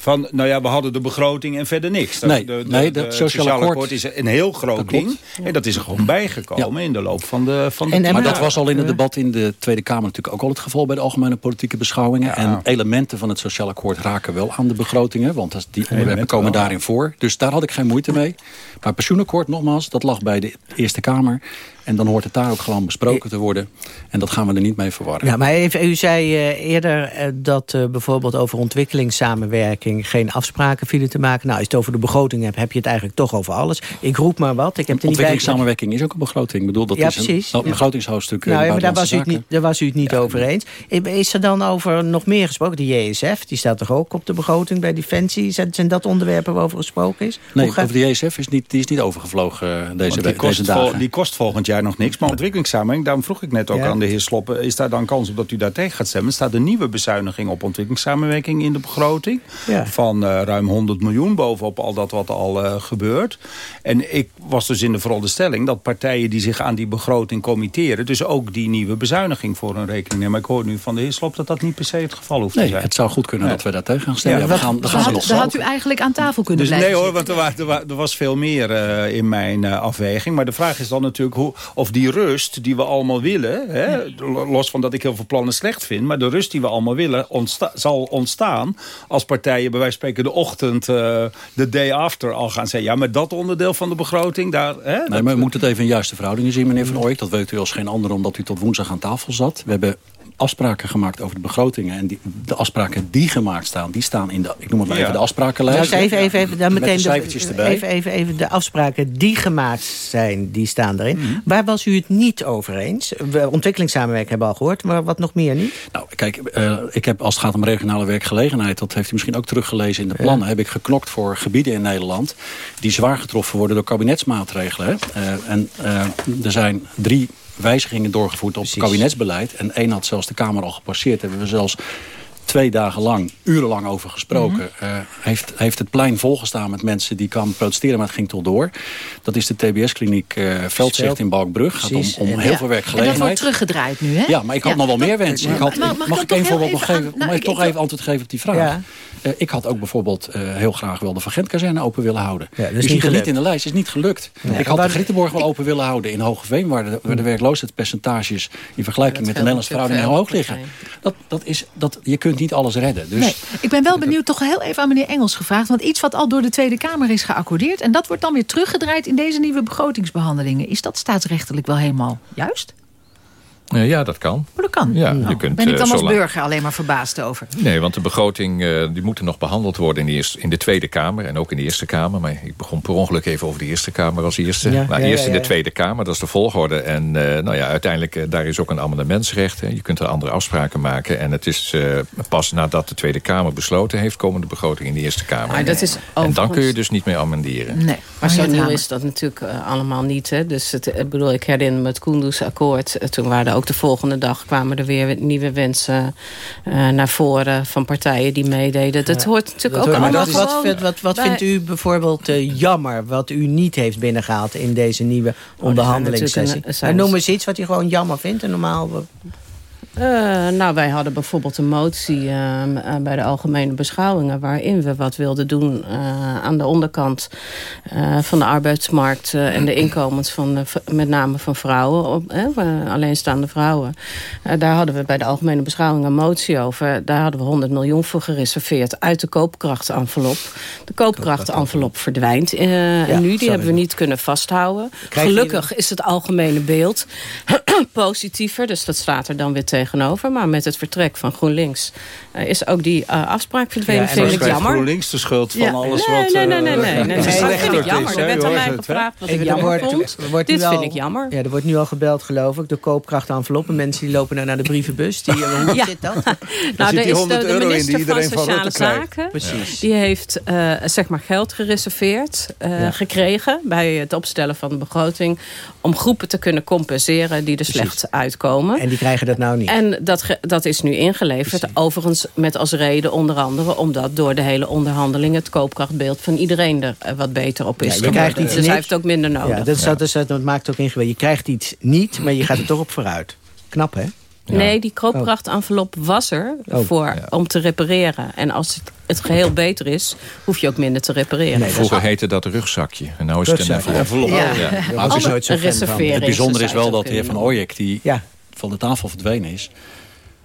van, nou ja, we hadden de begroting en verder niks. Nee, de, de, nee, de, de sociale akkoord, akkoord is een heel groot dat ding. Ja. En dat is er gewoon bijgekomen ja. in de loop van de, van de Maar dat was al in het debat in de Tweede Kamer natuurlijk ook al het geval... bij de algemene politieke beschouwingen. En elementen van het sociaal akkoord raken wel aan de begrotingen. Want die onderwerpen komen daarin voor. Dus daar had ik geen moeite mee. Maar het pensioenakkoord, nogmaals, dat lag bij de Eerste Kamer. En dan hoort het daar ook gewoon besproken te worden. En dat gaan we er niet mee verwarren. Ja, maar even, u zei uh, eerder uh, dat bijvoorbeeld over ontwikkelingssamenwerking... geen afspraken vielen te maken. Nou, als je het over de begroting hebt, heb je het eigenlijk toch over alles. Ik roep maar wat. Ik heb ontwikkelingssamenwerking is ook een begroting. Ik bedoel, dat ja, is precies. een, begrotingshoofdstuk. Nou, ja, maar daar was, u het niet, daar was u het niet ja, over eens. Is er dan over nog meer gesproken? De JSF, die staat toch ook op de begroting bij Defensie? Zijn, zijn dat onderwerpen waarover gesproken is? Nee, over de JSF is niet, die is niet overgevlogen deze, die kost, deze dagen. die kost volgend jaar nog niks. Maar ontwikkelingssamenwerking, daarom vroeg ik net ook ja. aan de heer Sloppen... is daar dan kans op dat u daar tegen gaat stemmen? Staat een nieuwe bezuiniging op ontwikkelingssamenwerking in de begroting... Ja. van uh, ruim 100 miljoen bovenop al dat wat al uh, gebeurt. En ik was dus in de veronderstelling dat partijen die zich aan die begroting committeren... dus ook die nieuwe bezuiniging voor hun rekening nemen. Maar ik hoor nu van de heer Slop dat dat niet per se het geval hoeft nee, te zijn. het zou goed kunnen nee. dat we daar tegen gaan stemmen. Ja, we gaan, we gaan had, had u eigenlijk aan tafel kunnen dus blijven Nee hoor, want er, er, wa er was veel meer uh, in mijn afweging. Maar de vraag is dan natuurlijk hoe, of die rust die we allemaal willen... Hè, los van dat ik heel veel plannen slecht vind... maar de rust die we allemaal willen ontsta zal ontstaan... als partijen bij wijze van spreken de ochtend, uh, de day after al gaan zeggen... ja, maar dat onderdeel van de begroting, daar... Hè, nee, maar we moeten het even in juiste verhoudingen zien, meneer Van Ooyek. Dat weet u als geen ander, omdat u tot woensdag aan tafel zat. We hebben afspraken gemaakt over de begrotingen. En die, de afspraken die gemaakt staan, die staan in de, ik noem het maar ja. even de afsprakenlijst. Nou, even, even, even, dan meteen de cijfertjes de, erbij. Even, even, even de afspraken die gemaakt zijn, die staan erin. Mm -hmm. Waar was u het niet over eens? We, ontwikkelingssamenwerking hebben we al gehoord, maar wat nog meer niet? Nou, kijk, uh, ik heb als het gaat om regionale werkgelegenheid, dat heeft u misschien ook teruggelezen in de plannen, ja. heb ik geknokt voor gebieden in Nederland die zwaar getroffen worden door kabinetsmaatregelen. Uh, en uh, er zijn drie wijzigingen doorgevoerd op Precies. kabinetsbeleid. En één had zelfs de Kamer al gepasseerd. Hebben we zelfs twee dagen lang, urenlang over gesproken. Mhm. Uh, heeft, heeft het plein volgestaan met mensen die kwamen protesteren, maar het ging tot door. Dat is de TBS-kliniek uh, Veldzicht in Balkbrug. Het gaat om, om heel veel werkgelegenheid. En dat wordt teruggedraaid nu, hè? Ja, maar ik had ja, nog wel meer wensen. Ik had, mag, mag, mag ik één voorbeeld nog geven? Nou, mag ik toch even antwoord geven op die vraag? Ja. Uh, ik had ook bijvoorbeeld uh, heel graag wel de Van Gentkazerne open willen houden. Ja, er niet in de lijst, is niet gelukt. Nee, ik had de Grittenborg wel open willen houden in Hogeveen... waar de, waar de werkloosheidspercentages in vergelijking met de Nederlandse verhouding heel hoog liggen. Dat, dat is, dat, je kunt niet alles redden. Dus nee, ik ben wel <laughs> benieuwd, toch heel even aan meneer Engels gevraagd... want iets wat al door de Tweede Kamer is geaccordeerd... en dat wordt dan weer teruggedraaid in deze nieuwe begrotingsbehandelingen. Is dat staatsrechtelijk wel helemaal juist? Uh, ja, dat kan. Maar dat kan. Ja, nou, je kunt, ben ik dan als zolang... burger alleen maar verbaasd over. Nee, want de begroting uh, die moet nog behandeld worden in de, eerste, in de Tweede Kamer... en ook in de Eerste Kamer. Maar ik begon per ongeluk even over de Eerste Kamer als eerste. Ja, maar ja, eerst ja, in de ja. Tweede Kamer, dat is de volgorde. En nou ja, uiteindelijk, daar is ook een amendementsrecht. Hè. Je kunt er andere afspraken maken. En het is pas nadat de Tweede Kamer besloten heeft... komen de begroting in de Eerste Kamer. Maar dat is en dan kun je dus niet meer amenderen. Nee, maar zo nieuw is dat natuurlijk allemaal niet. Hè. Dus het, ik bedoel, ik herinner me het Koendersakkoord. Toen waren er ook de volgende dag kwamen er weer nieuwe wensen uh, naar voren van partijen die meededen. Dat hoort natuurlijk dat ook hoort, allemaal maar wat, gewoon wat, wat, wat bij- vindt u bijvoorbeeld uh, jammer wat u niet heeft binnengehaald in deze nieuwe onderhandelingssessie? zijn- Nou, noem eens iets wat u gewoon jammer vindt. En normaal Eh, nou, wij hadden bijvoorbeeld een motie eh, bij de algemene beschouwingen... waarin we wat wilden doen eh, aan de onderkant van de arbeidsmarkt... en de inkomens van met name van vrouwen, op, alleenstaande vrouwen. Daar hadden we bij de algemene beschouwingen een motie over. Daar hadden we 100 miljoen voor gereserveerd uit de koopkrachtenvelop. De koopkrachtenvelop verdwijnt en nu. Die hebben we niet kunnen vasthouden. Gelukkig is het algemene beeld <clears throat> positiever. Dus dat staat er dan weer tegenover. Maar met het vertrek van GroenLinks eh, is ook die eh, afspraak verdwenen. Ja, vind ik jammer. GroenLinks de schuld van Ja. alles nee, wat... Nee, nee, eh, nee. nee, nee, <laughs> nee. Dat vind ik is, jammer. Er werd aan mij gevraagd wat ik jammer vond. Dit vind ik jammer. Ja, er wordt nu al gebeld, geloof ik. De koopkrachtenvelop. En mensen die lopen nou naar de brievenbus. Die, <laughs> hoe Ja. zit dat? <laughs> Nou, er die is de, 100 de euro in die minister van Sociale. Zaken. Precies. Die heeft eh, zeg maar geld gereserveerd eh, gekregen bij het opstellen van de begroting. Om groepen te kunnen compenseren die er slecht uitkomen. En die krijgen dat nou niet. En dat, dat is nu ingeleverd. Overigens met als reden onder andere... omdat door de hele onderhandeling... het koopkrachtbeeld van iedereen er eh, wat beter op is Ja, je krijgt iets Dus hij heeft ook minder nodig. Ja, dat, is, dat, is, dat maakt ook ingewikkeld. Je krijgt iets niet, maar je gaat er toch op vooruit. Knap, hè? Nee, die koopkrachtenvelop was er Oh, voor om te repareren. En als het, het geheel beter is, hoef je ook minder te repareren. Vroeger heette dat rugzakje. En nu is het een envelop. Ja. Ja. Nooit zo reservering. Het bijzondere is wel dat de heer Van Ooyek, die Ja. van de tafel verdwenen is...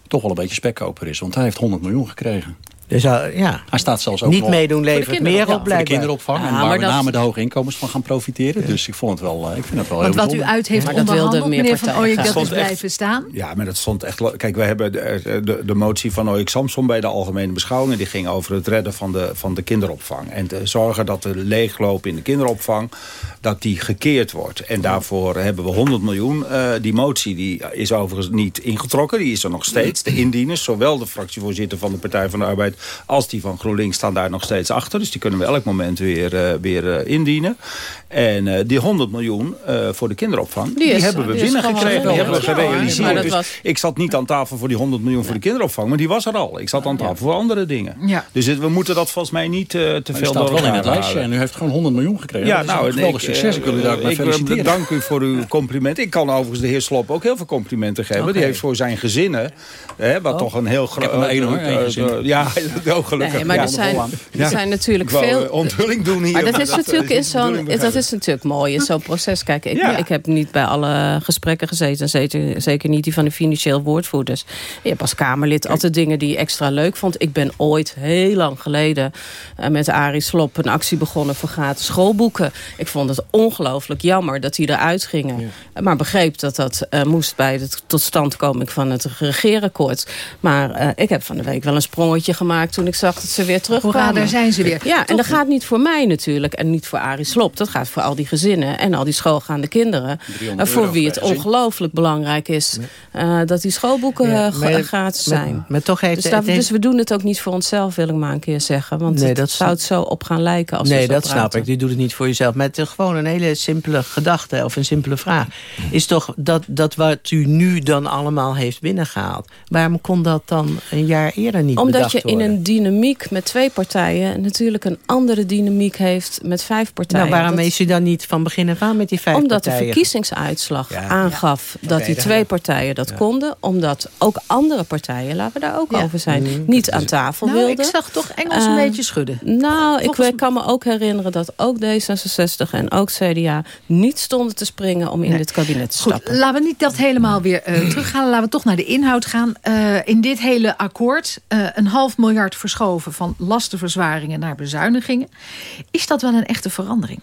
toch wel een beetje spekkoper is. Want hij heeft 100 miljoen gekregen. Dus, uh, ja. Hij staat zelfs ook Niet nog meedoen levert meer ja, op, voor de kinderopvang. Ja, en maar waar met name de hoge inkomens van gaan profiteren. Dus ik vond het wel, eh, ik vind het wel Want heel wat u uit heeft Maar onderhandeld, meer meneer Van Ooyek, dat is Stond echt- blijven staan. Ja, maar dat stond echt... Kijk, we hebben de, de, de motie van Ooik Samson bij de algemene beschouwingen. Die ging over het redden van de, van de kinderopvang. En te zorgen dat de leegloop in de kinderopvang... dat die gekeerd wordt. En daarvoor hebben we 100 miljoen. Eh, die motie die is overigens niet ingetrokken. Die is er nog steeds. De indieners, zowel de fractievoorzitter van de Partij van de Arbeid... als die van GroenLinks staan daar nog steeds achter. Dus die kunnen we elk moment weer, eh, weer eh, indienen. En eh, die 100 miljoen eh, voor de kinderopvang... die, is- hebben we binnengekregen. Die hebben we. Ja, gerealiseerd. Dus was- ik zat niet aan tafel voor die 100 miljoen voor de kinderopvang. Maar die was er al. Ik zat aan tafel voor andere dingen. Ja. Dus het- we moeten dat volgens mij niet eh, te Maar veel u staat door wel in het lijstje en u heeft gewoon 100 miljoen gekregen. Ja, nou, een en geweldig ik, succes. Ik wil u daar ook mee ik feliciteren. dank u voor uw compliment. Ik kan overigens de heer Slop ook heel veel complimenten geven. Die heeft voor zijn gezinnen, hè, wat toch een heel heb er groot... maar één, hoor, één gezin. ja, <laughs> ook gelukkig. Nee, maar er zijn, er zijn natuurlijk veel... eh, onthulling doen hier. Maar dat is natuurlijk in zo'n, dat is natuurlijk mooi in zo'n proces. Kijk, ik, ik heb niet bij alle gesprekken gezeten. Zeker, zeker niet die van de financieel woordvoerders. Je hebt als Kamerlid altijd dingen die je extra leuk vond. Ik ben ooit heel lang geleden eh, met Arie Slop een actie begonnen voor gratis schoolboeken. Ik vond het ongelooflijk jammer dat die eruit gingen. Maar begreep dat dat eh, moest bij de totstandkoming van het regeerakkoord. Maar ik heb van de week wel een sprongetje gemaakt gemaakt toen ik zag dat ze weer terugkwamen. Hoera, daar zijn ze weer. Ja, en dat gaat niet voor mij natuurlijk. En niet voor Arie Slop. Dat gaat voor al die gezinnen en al die schoolgaande kinderen. Uh, voor wie het ongelooflijk belangrijk is uh, dat die schoolboeken ja, maar, gratis zijn. Maar, maar toch heeft, dus, daar, dus, we doen het ook niet voor onszelf, wil ik maar een keer zeggen. Want nee, het dat zou het zo op gaan lijken als Nee, we dat praten. snap ik. Die doet het niet voor jezelf. Maar het is gewoon een hele simpele gedachte of een simpele vraag. Is toch dat, dat wat u nu dan allemaal heeft binnengehaald. Waarom kon dat dan een jaar eerder niet Omdat je worden? in een dynamiek met twee partijen... natuurlijk een andere dynamiek heeft met vijf partijen. Nou, waarom dat... is u dan niet van begin af aan met die vijf Omdat partijen? de verkiezingsuitslag ja, aangaf ja. dat die twee partijen dat konden. Omdat ook andere partijen, laten we daar ook over zijn... Mm. niet aan tafel nou, wilden. ik zag toch Engels uh, een beetje schudden. Nou, ik, ik, kan me ook herinneren dat ook D66 en ook CDA... niet stonden te springen om in nee. dit kabinet te Goed, stappen. Laten we niet dat helemaal weer <clears throat> uh, terughalen. Laten we toch naar de inhoud gaan. Uh, in dit hele akkoord uh, een half miljard verschoven... van lastenverzwaringen naar bezuinigingen. Is dat wel een echte verandering?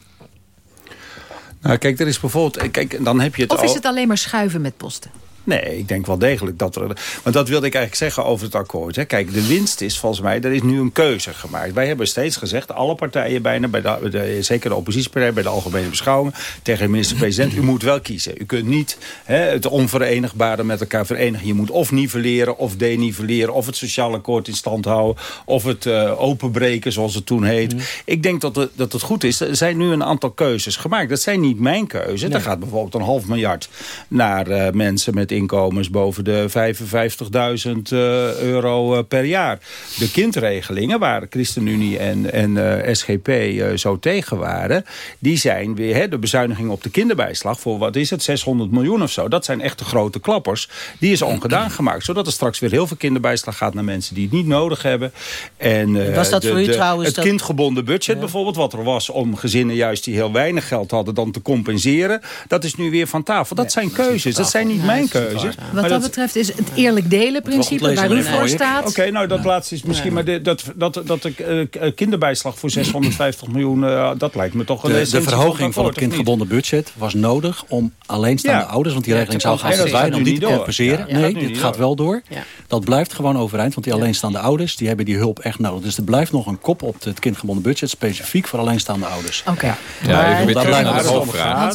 Nou, kijk, er is bijvoorbeeld... Kijk, dan heb je het of is het alleen maar schuiven met posten? Nee, ik denk wel degelijk dat er... Want dat wilde ik eigenlijk zeggen over het akkoord. Hè. Kijk, de winst is volgens mij... Er is nu een keuze gemaakt. Wij hebben steeds gezegd, alle partijen bijna... Bij de, de, zeker de oppositiepartij, bij de algemene beschouwing... tegen de minister-president, u moet wel kiezen. U kunt niet hè, het onverenigbare met elkaar verenigen. Je moet of nivelleren of denivelleren... of het sociaal akkoord in stand houden... of het uh, openbreken, zoals het toen heet. Mm. Ik denk dat het, dat het goed is. Er zijn nu een aantal keuzes gemaakt. Dat zijn niet mijn keuzes. Nee. Er gaat bijvoorbeeld een half miljard naar uh, mensen met inkomens boven de 55.000 uh, euro uh, per jaar. De kindregelingen, waar ChristenUnie en, en uh, SGP zo tegen waren... die zijn weer hè, de bezuiniging op de kinderbijslag... voor wat is het, 600 miljoen of zo. Dat zijn echt de grote klappers. Die is ongedaan gemaakt. Zodat er straks weer heel veel kinderbijslag gaat... naar mensen die het niet nodig hebben. En, was dat de, voor u de, trouwens... Het dat... kindgebonden budget ja. bijvoorbeeld... wat er was om gezinnen juist die heel weinig geld hadden... dan te compenseren. Dat is nu weer van tafel. Dat zijn keuzes. Dat zijn niet mijn keuzes. Wat dat, dat betreft is het eerlijk delen principe waar u voor staat. Oké, okay, nou dat ja. laatste is misschien... maar de, dat, dat, dat de uh, kinderbijslag voor 650 miljoen... Uh, dat lijkt me toch een De, de verhoging van het kindgebonden budget was nodig... om alleenstaande ja. ouders... want die regeling zou gaan verdwijnen om die te compenseren. Nee, dit gaat wel door. Dat blijft gewoon overeind. Want die alleenstaande ouders die hebben die hulp echt nodig. Dus er blijft nog een kop op het kindgebonden budget... specifiek voor alleenstaande ouders. Oké. Okay. Ja, even, weer terug naar de hoofdvraag.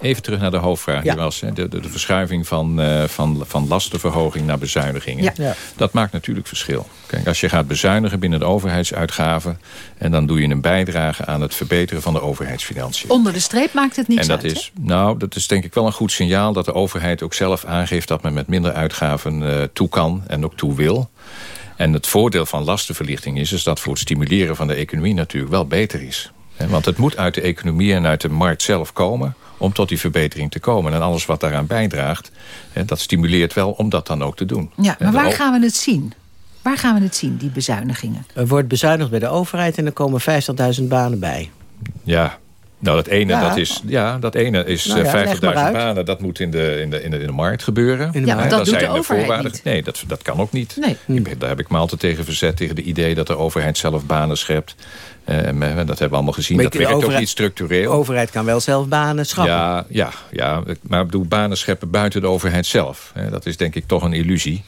even terug naar de hoofdvraag. Die was de, de, de verschuiving van... Uh, van, van lastenverhoging naar bezuinigingen. Ja. Ja. Dat maakt natuurlijk verschil. Kijk, als je gaat bezuinigen binnen de overheidsuitgaven... en dan doe je een bijdrage aan het verbeteren van de overheidsfinanciën. Onder de streep maakt het niet en dat uit, is, Nou, dat is denk ik wel een goed signaal... dat de overheid ook zelf aangeeft dat men met minder uitgaven uh, toe kan en ook toe wil. En het voordeel van lastenverlichting is, is dat voor het stimuleren van de economie natuurlijk wel beter is. Want het moet uit de economie en uit de markt zelf komen om tot die verbetering te komen. En alles wat daaraan bijdraagt, dat stimuleert wel om dat dan ook te doen. Ja, maar waar gaan we het zien? Waar gaan we het zien, die bezuinigingen? Er wordt bezuinigd bij de overheid en er komen 50.000 banen bij. Ja, nou, dat ene, ja. dat is, ja, dat ene is nou ja, 50.000 banen. Dat moet in de, in de, in de, in de markt gebeuren. In de ja, markt. dat, doet zijn de overheid niet. Nee, dat, dat kan ook niet. Nee. Ik, daar heb ik me altijd tegen verzet. Tegen het idee dat de overheid zelf banen schept. Uh, dat hebben we allemaal gezien. Maar dat werkt overheid, ook niet structureel. De overheid kan wel zelf banen schappen. Ja, ja, ja maar ik bedoel, banen scheppen buiten de overheid zelf. Dat is denk ik toch een illusie.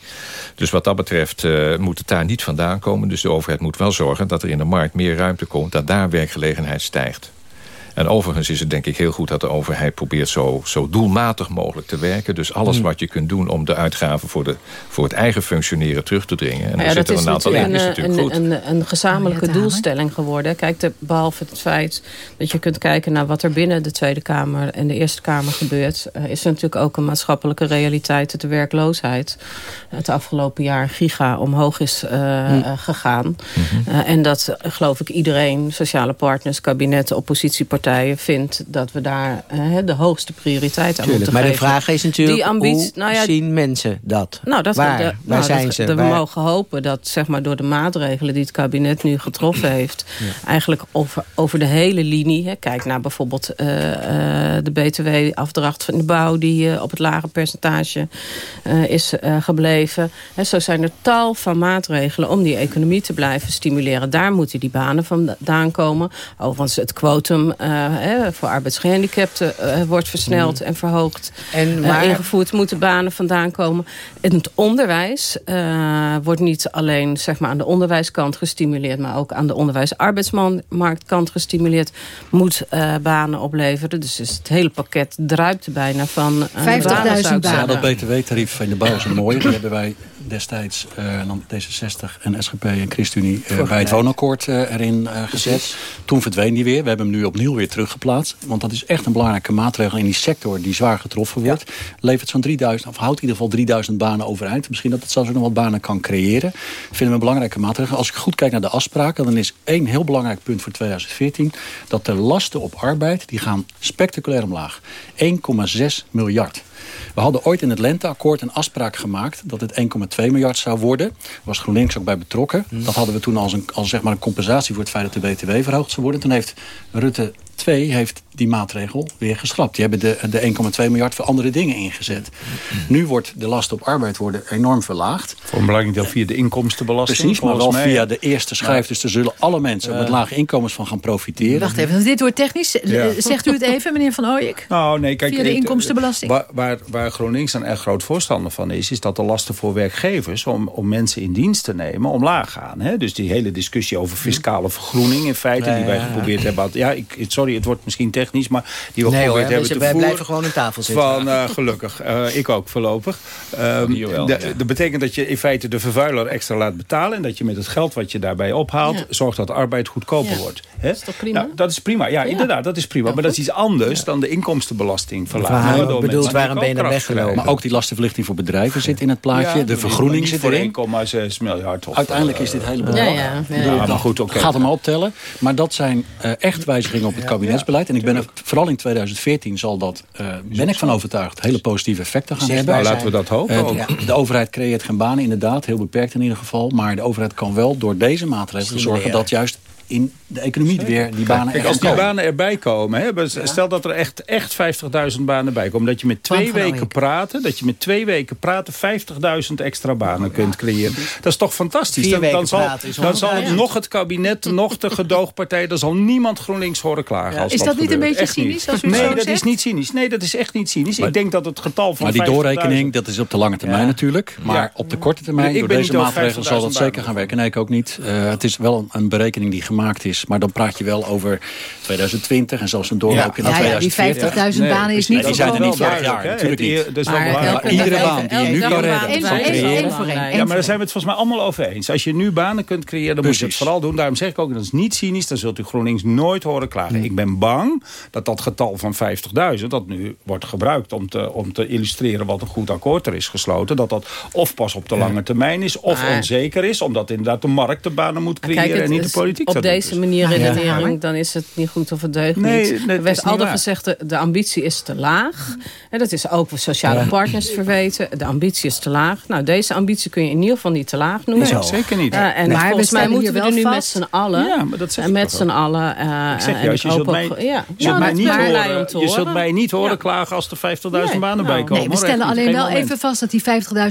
Dus wat dat betreft uh, moet het daar niet vandaan komen. Dus de overheid moet wel zorgen dat er in de markt meer ruimte komt. Dat daar werkgelegenheid stijgt. En overigens is het denk ik heel goed dat de overheid probeert zo, zo doelmatig mogelijk te werken. Dus alles wat je kunt doen om de uitgaven voor, de, voor het eigen functioneren terug te dringen. En ja, er zitten is een aantal in, is natuurlijk een, goed. Een, een, een gezamenlijke doelstelling geworden. Kijk, de, behalve het feit dat je kunt kijken naar wat er binnen de Tweede Kamer en de Eerste Kamer gebeurt, uh, is er natuurlijk ook een maatschappelijke realiteit dat de werkloosheid het afgelopen jaar giga omhoog is uh, mm. uh, gegaan. Mm -hmm. en dat geloof ik iedereen, sociale partners, kabinetten, oppositiepartijen vindt dat we daar uh, de hoogste prioriteit aan Tuurlijk, moeten maar geven. Maar de vraag is natuurlijk, die ambitie, hoe nou ja, zien mensen dat? Nou, dat waar, de, waar nou, zijn dat, ze? De, we waar? mogen hopen dat zeg maar, door de maatregelen die het kabinet nu getroffen heeft... Ja. eigenlijk over, over de hele linie... Hè, kijk naar bijvoorbeeld uh, uh, de btw-afdracht van de bouw... die op het lage percentage is gebleven. Hè, zo zijn er tal van maatregelen om die economie te blijven stimuleren. Daar moeten die banen vandaan komen. Overigens het quotum... Uh, hè, voor arbeidsgehandicapten uh, wordt versneld Mm. en verhoogd. En eh, maar- ingevoerd moeten banen vandaan komen. In het onderwijs eh, wordt niet alleen zeg maar, aan de onderwijskant gestimuleerd... maar ook aan de onderwijs-arbeidsmarktkant gestimuleerd... moet eh, banen opleveren. Dus is het hele pakket druipt er bijna van eh, 50.000 banen. Ja, dat btw-tarief in de bouw is een mooie. Die hebben wij destijds, eh, dan D66 en SGP en ChristenUnie... eh, bij het woonakkoord eh, erin eh, gezet. Toen verdween die weer. We hebben hem nu opnieuw weer teruggeplaatst. Want dat is echt een belangrijke maatregel in die sector... die zwaar getroffen wordt. Levert zo'n 3000, of houdt in ieder geval 3000 banen overeind. Misschien dat het zelfs ook nog wat banen kan creëren. Vinden we een belangrijke maatregel. Als ik goed kijk naar de afspraken... dan is één heel belangrijk punt voor 2014... dat de lasten op arbeid die gaan spectaculair omlaag. 1,6 miljard. We hadden ooit in het lenteakkoord een afspraak gemaakt... dat het 1,2 miljard zou worden. Daar was GroenLinks ook bij betrokken. Dat hadden we toen als, een, als zeg maar een compensatie voor het feit dat de BTW verhoogd zou worden. Toen heeft Rutte 2 heeft die maatregel weer geschrapt. Die hebben de, de 1,2 miljard voor andere dingen ingezet. Nu wordt de last op arbeid worden enorm verlaagd. Voor een belangrijk deel via de inkomstenbelasting. Precies, maar wel volgens mij. via de eerste schijf. Dus er zullen alle mensen met lage inkomens van gaan profiteren. Wacht even, want dit wordt technisch. Ja. Zegt u het even, meneer Van Ooyek? Nou, nee, kijk, Via de inkomstenbelasting? Waar, waar, waar GroenLinks een echt groot voorstander van is... is dat de lasten voor werkgevers om, om mensen in dienst te nemen omlaag gaan. Hè? Dus die hele discussie over fiscale vergroening in feite... Die wij ja. geprobeerd hebben... Ja, ik, sorry, het wordt misschien technisch, maar die we Nee, geprobeerd hoor, hebben wij- te wij voeren. blijven gewoon aan tafel zitten. Van, eh, gelukkig. Eh, ik ook, voorlopig. Ehm, de- ja. Dat betekent dat je in feite de vervuiler extra laat betalen... en dat je met het geld wat je daarbij ophaalt... Ja. zorgt dat arbeid goedkoper Ja. wordt. Hè? is toch prima? Nou, dat is prima, ja, inderdaad, dat is prima. maar dat is iets anders dan de inkomstenbelasting verlagen. Mevrouw Hamer waardoor bedoelt, weggelopen? Maar ook die lastenverlichting voor bedrijven zit in het plaatje. Ja, de vergroening zit voor erin. 1,6 miljard. Of, Uiteindelijk eh, is dit hele Ja, bedrag. ja, ja. Ja, maar goed, oké. Gaat hem maar optellen. Maar dat zijn eh, echt wijzigingen op het kabinetsbeleid. En ik ben er, vooral in 2014 zal dat, eh, ben ik van overtuigd, hele positieve effecten gaan hebben. Nou, laten we dat hopen. Eh, ook. de, overheid creëert geen banen, inderdaad. Heel beperkt in ieder geval. Maar de overheid kan wel door deze maatregelen zorgen dat juist in de economie weer die banen Kijk, er als die komen. banen erbij komen, hè, stel dat er echt, echt 50.000 banen bij komen, dat je met twee weken praten, dat je met twee weken praten 50.000 extra banen kunt creëren. Dat is toch fantastisch? Vier Dan, dan zal, dan zal 100.000. nog het kabinet, nog de gedoogpartij, dan zal niemand GroenLinks horen klagen. Als Is dat niet een beetje niet. cynisch als u Nee, zo dat zegt? is niet cynisch. Nee, dat is echt niet cynisch. ik denk dat het getal van Maar die 50.000 doorrekening, dat is op de lange termijn natuurlijk. Maar Ja. op de korte termijn, Ik door deze maatregelen zal dat 50.000 zeker gaan werken. Nee, ik ook niet. Eh, het is wel een, een berekening die gemaakt is. Maar dan praat je wel over 2020 en zelfs een doorloop in Ja, ja, die 2040. 50.000 Nee, banen is niet die zijn er niet vorig jaar, natuurlijk niet. Maar elke iedere baan die je nu kan redden, creëren. voor. Ja, maar daar zijn we het volgens mij allemaal over eens. Als je nu banen kunt creëren, dan moet je het vooral doen. Daarom zeg ik ook, dat is niet cynisch. Dan zult u GroenLinks nooit horen klagen. Ik ben bang dat dat getal van 50.000... dat nu wordt gebruikt om te, om te illustreren wat een goed akkoord er is gesloten... dat dat of pas op de lange termijn is of Maar- onzeker is... omdat inderdaad de markt de banen moet creëren Kijk, het en niet de politiek. op dat doet. Deze Dus- manier Ja. redenering, dan is het niet goed of het deugt Nee, niet. nee, er werd is altijd waar. gezegd, de, de ambitie is te laag. En dat is ook sociale partners verweten. De ambitie is te laag. Nou, deze ambitie kun je in ieder geval niet te laag noemen. Nee, zeker niet. Ja, en Maar we volgens mij moeten we er nu met vast- z'n allen... Ja, maar dat zeg en ik met z'n allen... eh, Ik zeg en je, als je ik zult mij, ja. zult Nou, mij niet horen, je zult mij niet horen klagen als er 50.000 Nee, banen nou. bij komen. Nee, we stellen alleen wel even vast dat die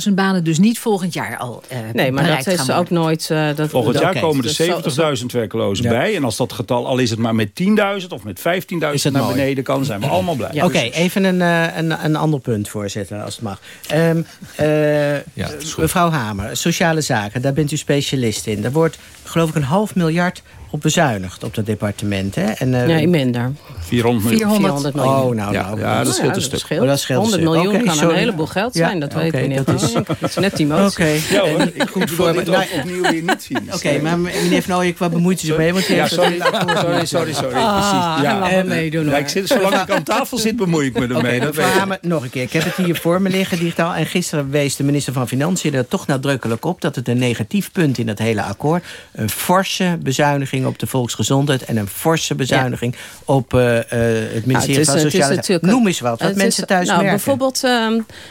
50.000 banen dus niet volgend jaar al eh Nee, maar dat bereikt heeft gaan ze ook worden. nooit... eh, dat, Volgend jaar komen er Dus zo- 70.000 werklozen Ja. bij. En als dat getal, al is het maar met 10.000 of met 15.000 het naar mooi. beneden kan, zijn we allemaal blij. Oké, even een, eh, een, een ander punt, voorzitter, als het mag. Ehm, eh, mevrouw Hamer, sociale zaken, daar bent u specialist in. Daar wordt, geloof ik, een half miljard op bezuinigd op dat departement. Hè? En, eh, Nee, minder. 400 miljoen. 400 miljoen. Oh, nou, Ja, nou. ja, dat scheelt een dat stuk. Oh, dat scheelt 100 een stuk. miljoen kan sorry. een heleboel geld Ja, zijn, dat weet oké, meneer dat is-. <laughs> Dat is net die motie. Oké. Ja hoor, ik doe voor me- ook opnieuw weer niet zien. <laughs> Oké, maar meneer Van Ooyek, wat bemoeit u zich mee? Want Ja, heeft sorry, sorry, niet. sorry, sorry. Ah, Precies. Ja. ik zit, zolang ik aan tafel zit, bemoei ik me ermee. Dat weet ik. Nog een keer. Ik heb het hier voor me liggen, digitaal. En gisteren wees de minister van Financiën er toch nadrukkelijk op... dat het een negatief punt in dat hele akkoord... een forse bezuiniging op de volksgezondheid... en een forse bezuiniging op eh, eh, het ministerie is- van het is Sociale natuurlijk- Noem eens wat, wat Het mensen is- thuis nou, merken. Bijvoorbeeld,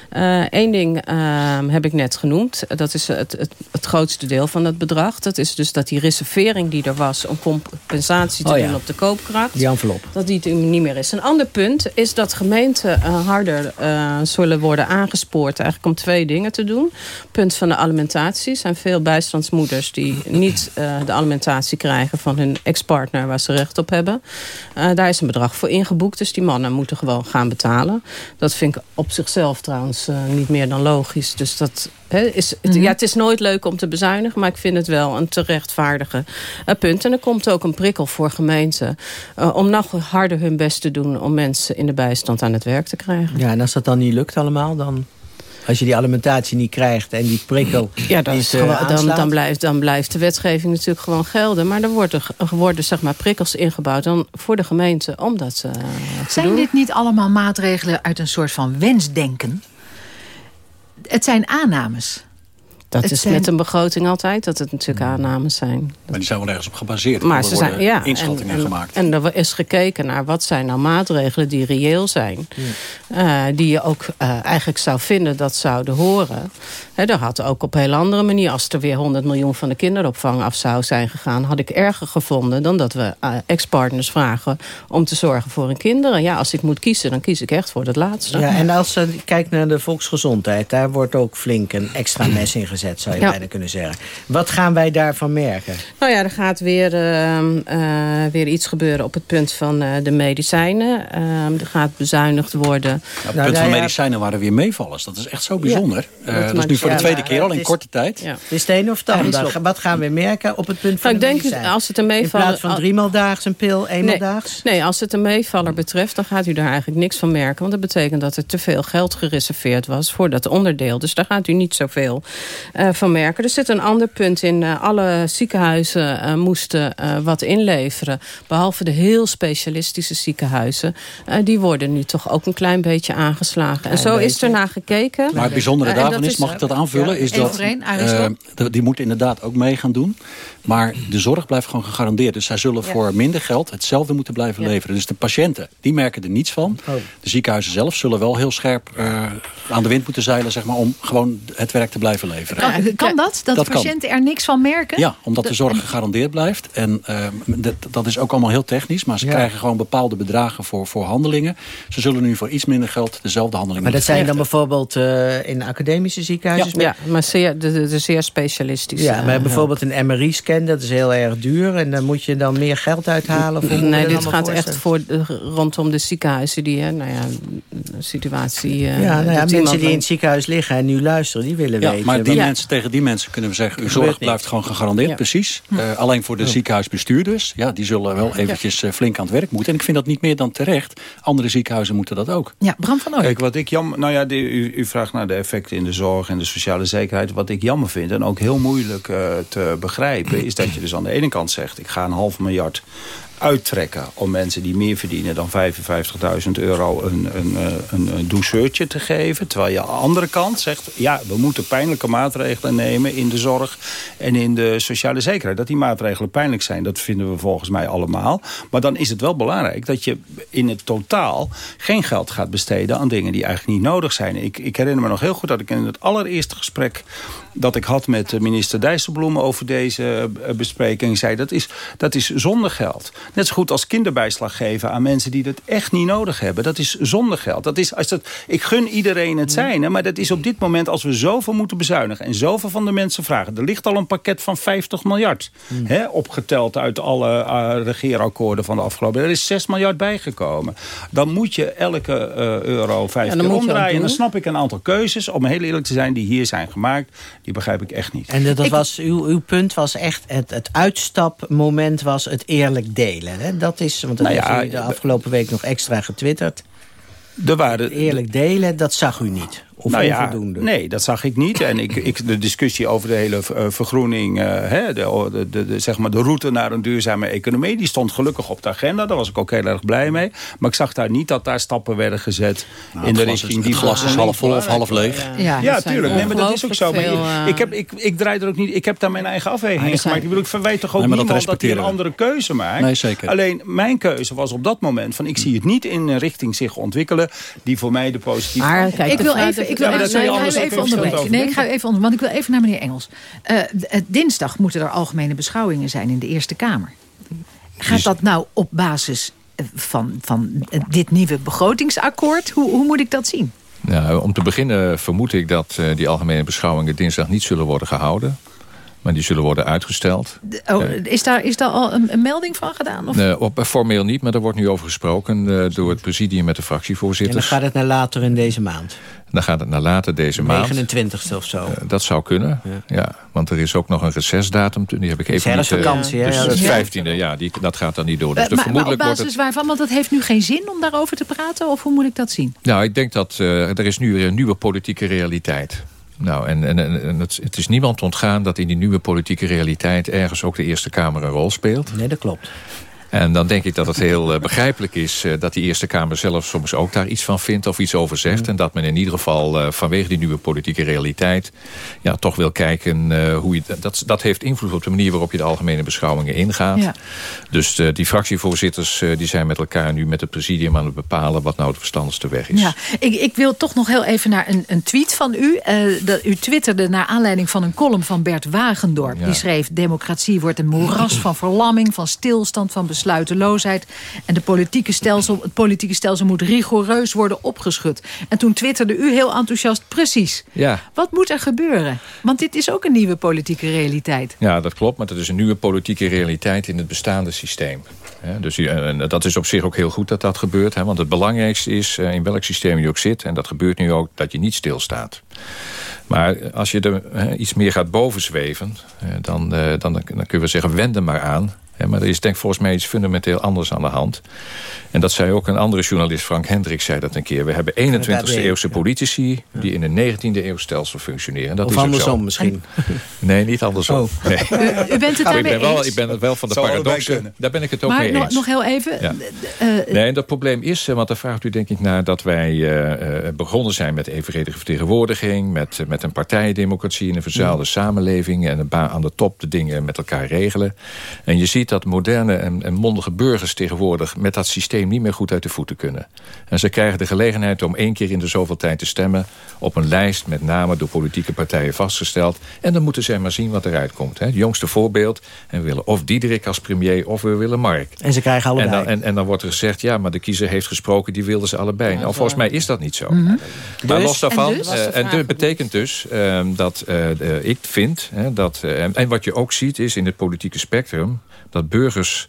eh, één ding ehm, heb ik net genoemd. Dat is het, het, het grootste deel van het bedrag. Dat is dus dat die reservering die er was... om compensatie te Oh ja. doen op de koopkracht... Die envelop. dat die niet meer is. Een ander punt is dat gemeenten harder zullen worden aangespoord... eigenlijk om twee dingen te doen. Punt van de alimentatie. Er zijn veel bijstandsmoeders die niet de alimentatie krijgen... van hun ex-partner waar ze recht op hebben. Uh, daar is een bedrag voor ingeboekt, dus die mannen moeten gewoon gaan betalen. Dat vind ik op zichzelf trouwens uh, niet meer dan logisch. Dus dat he, is, het, Mhm. ja, het is nooit leuk om te bezuinigen, maar ik vind het wel een te rechtvaardige uh, punt. En er komt ook een prikkel voor gemeenten uh, om nog harder hun best te doen om mensen in de bijstand aan het werk te krijgen. Ja, en als dat dan niet lukt allemaal, dan... Als je die alimentatie niet krijgt en die prikkel ja, niet, is uh, dan, dan, blijft, dan blijft de wetgeving natuurlijk gewoon gelden. Maar er worden, er worden zeg maar, prikkels ingebouwd dan voor de gemeente om dat uh, te Zijn doen. dit niet allemaal maatregelen uit een soort van wensdenken? Het zijn aannames. Dat Het is zijn- met een begroting altijd, dat het natuurlijk aannames zijn. Maar die zijn wel ergens op gebaseerd. Maar Er ze zijn, ja, inschattingen en, en, gemaakt. En er is gekeken naar wat zijn nou maatregelen die reëel zijn. Uh, die je ook uh, eigenlijk zou vinden dat zouden horen. He, dat had ook op een heel andere manier. Als er weer 100 miljoen van de kinderopvang af zou zijn gegaan... had ik erger gevonden dan dat we uh, ex-partners vragen... om te zorgen voor hun kinderen. Ja, als ik moet kiezen, dan kies ik echt voor het laatste. Ja, en als je kijkt naar de volksgezondheid... daar wordt ook flink een extra <clears throat> mes in gezet, zou je Ja. bijna kunnen zeggen. Wat gaan wij daarvan merken? Nou ja, er gaat weer, uh, uh, weer iets gebeuren op het punt van uh, de medicijnen. Uh, er gaat bezuinigd worden. Ja, op het punt van medicijnen waren weer meevallers. Dat is echt zo bijzonder. Ja, uh, dat is nu voor de tweede keer al in korte tijd. Ja. Het is de een of het ander. Wat gaan we merken op het punt van nou, de ik denk medicijn? als het een meevaller, In plaats van driemaal daags een pil, eenmaal nee, daags? Nee, als het een meevaller betreft, dan gaat u daar eigenlijk niks van merken. Want dat betekent dat er te veel geld gereserveerd was voor dat onderdeel. Dus daar gaat u niet zoveel van merken. Er zit een ander punt in. Uh, alle ziekenhuizen uh, moesten wat inleveren. Behalve de heel specialistische ziekenhuizen. die worden nu toch ook een klein beetje aangeslagen. Klein en zo beetje. is er naar gekeken. Maar het bijzondere daarvan is, mag ik dat aanvullen? Is dat, die moeten inderdaad ook mee gaan doen. Maar de zorg blijft gewoon gegarandeerd. Dus zij zullen voor minder geld hetzelfde moeten blijven leveren. Dus de patiënten, die merken er niets van. Oh. De ziekenhuizen zelf zullen wel heel scherp aan de wind moeten zeilen... Zeg maar, om gewoon het werk te blijven leveren. Kan, kan dat? Dat, dat de patiënten kan. er niks van merken? Ja, omdat de zorg gegarandeerd blijft. En uh, dat, dat is ook allemaal heel technisch. Maar ze ja. krijgen gewoon bepaalde bedragen voor, voor handelingen. Ze zullen nu voor iets minder geld dezelfde handelingen Maar dat zijn dan bijvoorbeeld uh, in academische ziekenhuizen? Ja, ja maar zeer, de, de, de zeer specialistische. Ja, maar bijvoorbeeld een MRI-scan, dat is heel erg duur. En dan moet je dan meer geld uithalen? Of nee, dit gaat echt voor de, rondom de ziekenhuizen die, hè, nou ja, situatie... Uh, ja, nou ja mensen die in het ziekenhuis liggen en nu luisteren, die willen ja, weten. Maar die. Mensen, tegen die mensen kunnen we zeggen, uw zorg blijft gewoon gegarandeerd, ja. precies. Uh, alleen voor de ziekenhuisbestuurders, ja, die zullen wel eventjes uh, flink aan het werk moeten. En ik vind dat niet meer dan terecht. Andere ziekenhuizen moeten dat ook. Ja, Bram van Ooyen. Kijk, wat ik jammer... Nou ja, de, u, u, vraagt naar de effecten in de zorg en de sociale zekerheid. Wat ik jammer vind en ook heel moeilijk uh, te begrijpen... is dat je dus aan de ene kant zegt... ik ga een half miljard uittrekken om mensen die meer verdienen dan 55.000 euro een, een, een, een douceurtje te geven. Terwijl je aan de andere kant zegt, ja, we moeten pijnlijke maatregelen nemen in de zorg en in de sociale zekerheid. Dat die maatregelen pijnlijk zijn, dat vinden we volgens mij allemaal. Maar dan is het wel belangrijk dat je in het totaal geen geld gaat besteden aan dingen die eigenlijk niet nodig zijn. Ik, ik herinner me nog heel goed dat ik in het allereerste gesprek dat ik had met minister Dijsselbloem over deze bespreking zei, dat is, dat is zonder geld. Net zo goed als kinderbijslag geven aan mensen die dat echt niet nodig hebben. Dat is zonder geld. Dat is, als dat, ik gun iedereen het zijn, maar dat is op dit moment als we zoveel moeten bezuinigen en zoveel van de mensen vragen. Er ligt al een pakket van 50 miljard. Hmm. Hè, opgeteld uit alle uh, regeerakkoorden van de afgelopen. Er is 6 miljard bijgekomen. Dan moet je elke uh, euro vijf ja, keer omdraaien. En dan snap ik een aantal keuzes, om heel eerlijk te zijn, die hier zijn gemaakt. Die begrijp ik echt niet. En dat was, uw, uw punt was echt, het, het uitstapmoment was het eerlijk delen. Hè? Dat is, want dat nou ja, heeft u de afgelopen week nog extra getwitterd. Er waren, eerlijk delen, dat zag u niet. Of nou ja, onvoldoende? Nee, dat zag ik niet. En ik, ik, de discussie over de hele uh, vergroening, uh, hè, de, de, de, de, zeg maar de route naar een duurzame economie... die stond gelukkig op de agenda. Daar was ik ook heel erg blij mee. Maar ik zag daar niet dat daar stappen werden gezet... Nou, in de richting is, die glas is half vol of half leeg. Ja, tuurlijk. Nee, maar dat is ook zo. Veel, maar ik, ik, heb, ik, ik draai er ook niet... Ik heb daar mijn eigen afweging in gemaakt. Ik, bedoel, ik verwijt toch ook nee, niemand dat, dat hij een andere keuze maakt. Nee, zeker. Alleen mijn keuze was op dat moment... van ik zie het niet in een richting zich ontwikkelen... die voor mij de positieve... Maar, kijk, ik wil even... Ik wil even even onderbreken. Nee, ik ga even onder, want ik wil even naar meneer Engels. Uh, dinsdag moeten er algemene beschouwingen zijn in de Eerste Kamer. Gaat dat nou op basis van, van dit nieuwe begrotingsakkoord? Hoe, hoe moet ik dat zien? Nou, om te beginnen vermoed ik dat die algemene beschouwingen dinsdag niet zullen worden gehouden. Maar die zullen worden uitgesteld. Oh, is, daar, is daar al een, een melding van gedaan? Of? Uh, op, formeel niet, maar er wordt nu over gesproken... Uh, door het presidium met de fractievoorzitters. En dan gaat het naar later in deze maand? Dan gaat het naar later deze maand. 29ste of zo? Uh, dat zou kunnen, ja. ja. Want er is ook nog een recessdatum. Die heb ik even niet... vakantie, dus ja, het 15e, ja, die, dat gaat dan niet door. Dus maar, vermoedelijk maar op basis wordt het... waarvan? Want dat heeft nu geen zin om daarover te praten? Of hoe moet ik dat zien? Nou, ik denk dat er is nu weer een nieuwe politieke realiteit nou, en, en, en het, het, is niemand ontgaan dat in die nieuwe politieke realiteit... ergens ook de Eerste Kamer een rol speelt. Nee, dat klopt. En dan denk ik dat het heel uh, begrijpelijk is... Uh, dat die Eerste Kamer zelf soms ook daar iets van vindt of iets over zegt. Mm. En dat men in ieder geval uh, vanwege die nieuwe politieke realiteit... ja, toch wil kijken hoe je... Dat, dat heeft invloed op de manier waarop je de algemene beschouwingen ingaat. Ja. Dus die fractievoorzitters die zijn met elkaar nu met het presidium aan het bepalen... wat nou de verstandigste weg is. Ja, ik, ik wil toch nog heel even naar een, een tweet van u. dat u twitterde naar aanleiding van een column van Bert Wagendorp. Ja. Die schreef... Democratie wordt een moeras van verlamming, van stilstand, van besluiteloosheid. En de politieke stelsel, het politieke stelsel moet rigoureus worden opgeschud. En toen twitterde u heel enthousiast, precies. Ja. Wat moet er gebeuren? Want dit is ook een nieuwe politieke realiteit. Ja, dat klopt. Maar dat is een nieuwe politieke realiteit in het bestaande systeem. dus dat is op zich ook heel goed dat dat gebeurt. want het belangrijkste is eh, in welk systeem je ook zit... en dat gebeurt nu ook, dat je niet stilstaat. Maar als je er iets meer gaat bovenzweven... dan, dan, dan kunnen we zeggen, wend er maar aan maar er is denk ik volgens mij iets fundamenteel anders aan de hand. En dat zei ook een andere journalist, Frank Hendricks, zei dat een keer. We hebben 21e eeuwse politici die in een 19e eeuw stelsel functioneren. Dat of is andersom misschien. <laughs> Nee, niet andersom. Oh. Nee. <laughs> U, bent het daarmee ik ben wel, eens? Ik ben het wel van de paradoxen. Daar ben ik het ook maar mee eens. nog heel even. Ja. Uh, nee, dat probleem is, want daar vraagt u denk ik naar... dat wij uh, begonnen zijn met evenredige vertegenwoordiging... met, met een partijendemocratie in een verzaalde mm. samenleving... en aan de top de dingen met elkaar regelen. En je ziet dat moderne en, en mondige burgers tegenwoordig... met dat systeem niet meer goed uit de voeten kunnen. En ze krijgen de gelegenheid om één keer in de zoveel tijd te stemmen... op een lijst met name door politieke partijen vastgesteld. En dan moeten zij maar zien wat eruit komt. Hè. Het jongste voorbeeld. En we willen of Diederik als premier of we willen Mark. En ze krijgen allebei. En dan, en, en dan wordt er gezegd, ja, maar de kiezer heeft gesproken... die wilden ze allebei. nou, volgens mij is dat niet zo. Mm -hmm. Maar dus, los daarvan, en, dus? uh, en dit betekent dus uh, dat uh, ik vind... dat, en wat je ook ziet is in het politieke spectrum... dat burgers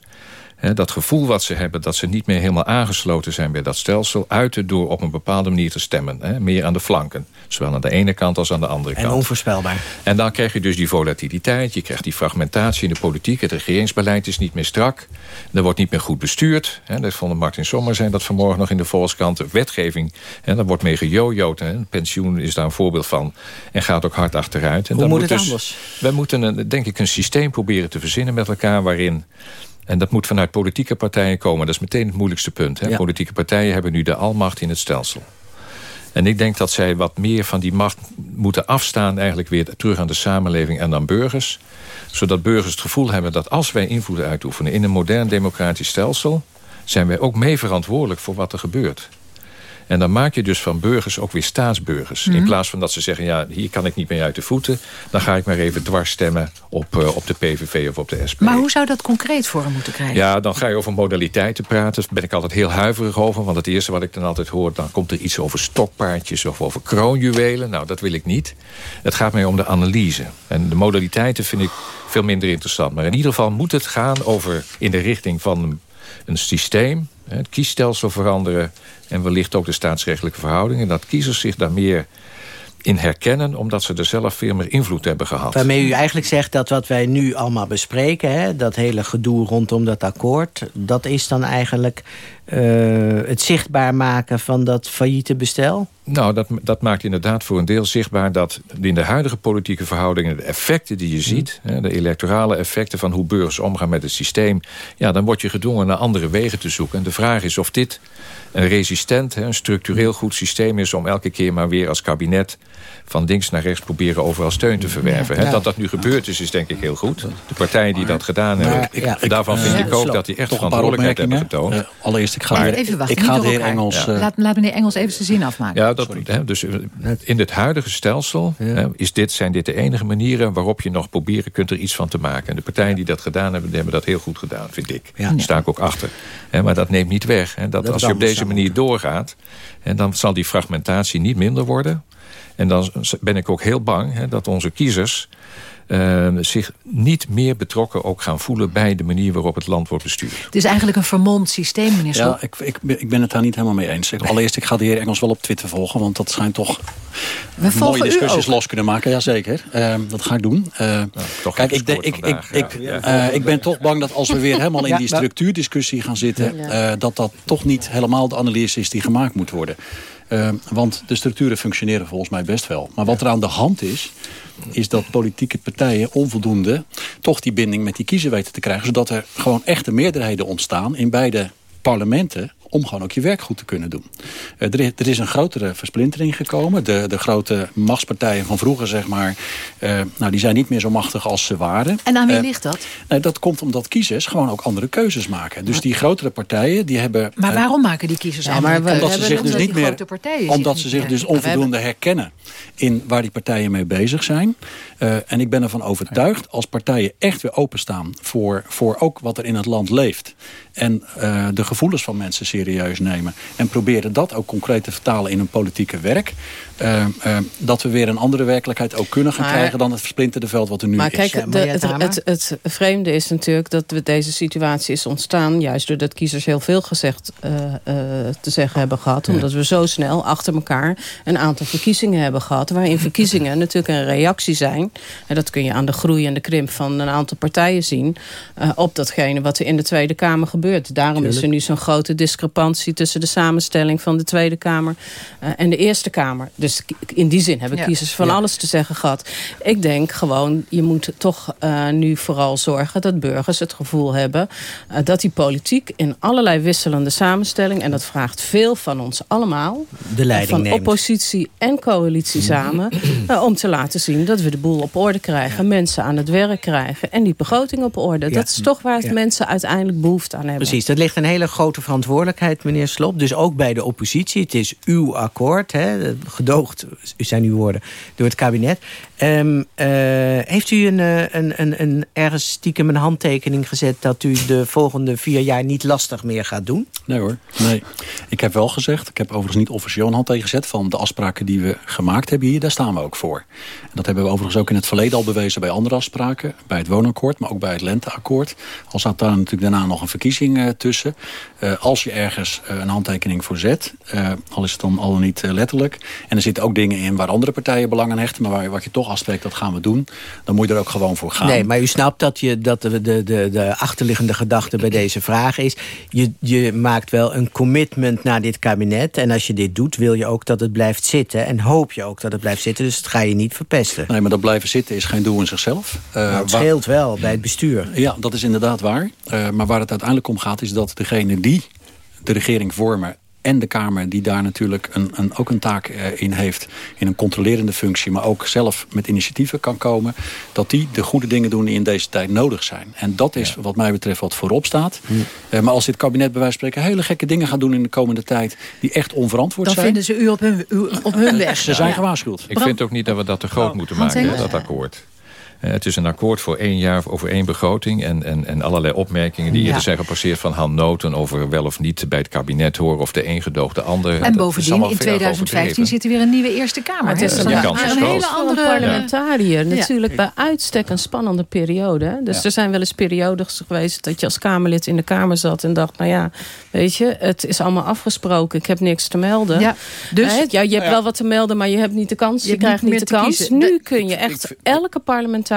dat gevoel wat ze hebben, dat ze niet meer helemaal aangesloten zijn bij dat stelsel... uiten door op een bepaalde manier te stemmen. meer aan de flanken. Zowel aan de ene kant als aan de andere kant. En onvoorspelbaar. En dan krijg je dus die volatiliteit. Je krijgt die fragmentatie in de politiek. Het regeringsbeleid is niet meer strak. Er wordt niet meer goed bestuurd. Hè, dat vond Martin Sommer zijn dat vanmorgen nog in de Volkskrant. De wetgeving, hè, daar wordt mee gejojoed. Pensioen is daar een voorbeeld van. En gaat ook hard achteruit. En Hoe dan moet het dus, anders? Wij moeten een, denk ik een systeem proberen te verzinnen met elkaar... waarin en dat moet vanuit politieke partijen komen. Dat is meteen het moeilijkste punt. Hè? Ja. Politieke partijen hebben nu de almacht in het stelsel. En ik denk dat zij wat meer van die macht moeten afstaan... eigenlijk weer terug aan de samenleving en aan burgers. Zodat burgers het gevoel hebben dat als wij invloed uitoefenen... in een modern democratisch stelsel... zijn wij ook mee verantwoordelijk voor wat er gebeurt. En dan maak je dus van burgers ook weer staatsburgers. Mhm. In plaats van dat ze zeggen, ja, hier kan ik niet meer uit de voeten... dan ga ik maar even dwars stemmen op, uh, op de PVV of op de SP. Maar hoe zou dat concreet vorm moeten krijgen? Ja, dan ga je over modaliteiten praten. Daar ben ik altijd heel huiverig over. Want het eerste wat ik dan altijd hoor... dan komt er iets over stokpaardjes of over kroonjuwelen. Nou, dat wil ik niet. Het gaat mij om de analyse. En de modaliteiten vind ik veel minder interessant. Maar in ieder geval moet het gaan over in de richting van een systeem... het kiesstelsel veranderen... en wellicht ook de staatsrechtelijke verhoudingen... dat kiezers zich daar meer in herkennen... omdat ze er zelf veel meer invloed hebben gehad. Waarmee u eigenlijk zegt dat wat wij nu allemaal bespreken... Hè, dat hele gedoe rondom dat akkoord... dat is dan eigenlijk uh, het zichtbaar maken van dat failliete bestel? Nou, dat, dat maakt inderdaad voor een deel zichtbaar... dat in de huidige politieke verhoudingen... de effecten die je ziet, hè, de electorale effecten... van hoe burgers omgaan met het systeem... ja, dan word je gedwongen naar andere wegen te zoeken. En de vraag is of dit een resistent, een structureel goed systeem is... om elke keer maar weer als kabinet van links naar rechts proberen overal steun te verwerven. Ja. Dat dat nu gebeurd is, is denk ik heel goed. De partijen die dat gedaan hebben, ja. daarvan vind ik ook dat die echt verantwoordelijkheid hebben getoond. Uh, allereerst, ik ga, Maar even wachten, ik ga de heer. Engels... Ja. uh, laat, laat meneer Engels even zijn zin afmaken. Dat, hè, dus in het huidige stelsel hè, is dit, zijn dit de enige manieren... waarop je nog proberen kunt er iets van te maken. En de partijen die dat gedaan hebben, die hebben dat heel goed gedaan, vind ik. Ja. Daar sta ik ook achter. Hè, maar dat neemt niet weg. Hè, dat, Dat als je op deze manier doorgaat... Hè, dan zal die fragmentatie niet minder worden... En dan ben ik ook heel bang hè, dat onze kiezers eh, zich niet meer betrokken ook gaan voelen... bij de manier waarop het land wordt bestuurd. Het is eigenlijk een vermomd systeem, meneer Slob. Ja, ik, ik, ben- ik ben het daar niet helemaal mee eens. Ik- Allereerst, ik ga de heer Engels wel op Twitter volgen... want dat schijnt toch volgen mooie discussies los kunnen maken. Jazeker, uh, dat ga ik doen. Eh, kijk, ik, denk- ik, ik, vandaag, ik, ja. eh, ik ben toch bang dat als we weer helemaal in die structuurdiscussie gaan zitten... Eh, dat dat toch niet helemaal de analyse is die gemaakt moet worden. Eh, want de structuren functioneren volgens mij best wel. Maar wat er aan de hand is, is dat politieke partijen onvoldoende... toch die binding met die kiezer weten te krijgen... zodat er gewoon echte meerderheden ontstaan in beide parlementen om gewoon ook je werk goed te kunnen doen. Eh, er, is, er is een grotere versplintering gekomen. De, de grote machtspartijen van vroeger, zeg maar... eh, nou, die zijn niet meer zo machtig als ze waren. En aan wie Eh, ligt dat? Nee, dat komt omdat kiezers gewoon ook andere keuzes maken. Dus die grotere partijen, die hebben... Maar waarom maken die kiezers ja, maar omdat ze zich dus niet meer, grote partijen omdat ze zich dus onvoldoende herkennen in waar die partijen mee bezig zijn. Eh, en ik ben ervan overtuigd als partijen echt weer openstaan voor, voor ook wat er in het land leeft. En eh, de gevoelens van mensen serieus nemen. En proberen dat ook concreet te vertalen in een politieke werk. eh, eh, dat we weer een andere werkelijkheid ook kunnen gaan Maar- krijgen dan het versplinterde veld wat er nu Maar is. kijk, de, het, het, het vreemde is natuurlijk dat we deze situatie is ontstaan... juist doordat kiezers heel veel gezegd, eh, eh, te zeggen hebben gehad. Omdat we zo snel achter elkaar een aantal verkiezingen hebben gehad... waarin verkiezingen <laughs> natuurlijk een reactie zijn. En dat kun je aan de groei en de krimp van een aantal partijen zien... eh, op datgene wat er in de Tweede Kamer gebeurt. Daarom is er nu zo'n grote discrepantie... tussen de samenstelling van de Tweede Kamer eh, en de Eerste Kamer. Dus in die zin hebben Ja. kiezers van Ja. alles te zeggen gehad. Ik denk gewoon, je moet toch eh, nu vooral zorgen dat burgers het gevoel hebben eh, dat die politiek in allerlei wisselende samenstelling, en dat vraagt veel van ons allemaal, De leiding van neemt. oppositie en coalitie samen, <clears throat> eh, om te laten zien dat we de boel op orde krijgen, mensen aan het werk krijgen en die begroting op orde. Ja. Dat is toch waar Ja. mensen uiteindelijk behoefte aan hebben. Precies, dat ligt een hele grote verantwoordelijkheid, meneer Slop. Dus ook bij de oppositie. Het is uw akkoord, hè, gedoogd, zijn uw woorden, door het kabinet. Ehm, eh, heeft u een, eh, een, een, een ergens stiekem een handtekening gezet... dat u de volgende vier jaar niet lastig meer gaat doen? Nee hoor, nee. Ik heb wel gezegd, ik heb overigens niet officieel een handtekening gezet... van de afspraken die we gemaakt hebben hier, daar staan we ook voor. En dat hebben we overigens ook in het verleden al bewezen bij andere afspraken. Bij het woonakkoord, maar ook bij het lenteakkoord. Al zat daar natuurlijk daarna nog een verkiezing eh, tussen. Als je ergens eh, een handtekening voor zet, eh, al is het dan al niet eh, letterlijk... en er zitten ook dingen in waar andere partijen belang aan hechten... maar waar, wat je toch afspreekt, dat gaan we doen... dan moet je er ook gewoon voor gaan. Nee, maar u snapt dat, je, dat de, de, de, de achterliggende gedachte bij deze vraag is... Je, je maakt wel een commitment naar dit kabinet... en als je dit doet, wil je ook dat het blijft zitten... en hoop je ook dat het blijft zitten, dus dat ga je niet verpesten. Nee, maar dat blijven zitten is geen doel in zichzelf. Het scheelt wel bij het bestuur. Ja, dat is inderdaad waar. Maar waar het uiteindelijk om gaat is dat degene die de regering vormen... en de Kamer die daar natuurlijk een, een, ook een taak eh, in heeft... in een controlerende functie, maar ook zelf met initiatieven kan komen... dat die de goede dingen doen die in deze tijd nodig zijn. En dat is wat mij betreft wat voorop staat. Eh, maar als dit kabinet bij wijze van spreken... hele gekke dingen gaat doen in de komende tijd... die echt onverantwoord Dan zijn... vinden ze u op hun, u op hun <laughs> weg. Ze zijn gewaarschuwd. Ik vind ook niet dat we dat te groot moeten maken, hè, dat akkoord. Eh, Het is een akkoord voor één jaar over één begroting... en, en, en allerlei opmerkingen die Ja. er zijn gepasseerd van Han Noten... over wel of niet bij het kabinet horen of de een gedoogd de ander. En bovendien, in veel erg 2015 overdreven. zit er weer een nieuwe Eerste Kamer. Maar het hè? is een, dan kans is een groot. hele andere... parlementariër Ja. natuurlijk bij uitstek een spannende periode. Dus er zijn wel eens periodes geweest dat je als Kamerlid in de Kamer zat en dacht, nou ja, weet je, het is allemaal afgesproken, ik heb niks te melden. Ja, dus- ja, je hebt Ja. wel wat te melden, maar je hebt niet de kans, Je je, krijgt niet de kans. kiezen. Nu kun je echt, elke parlementariër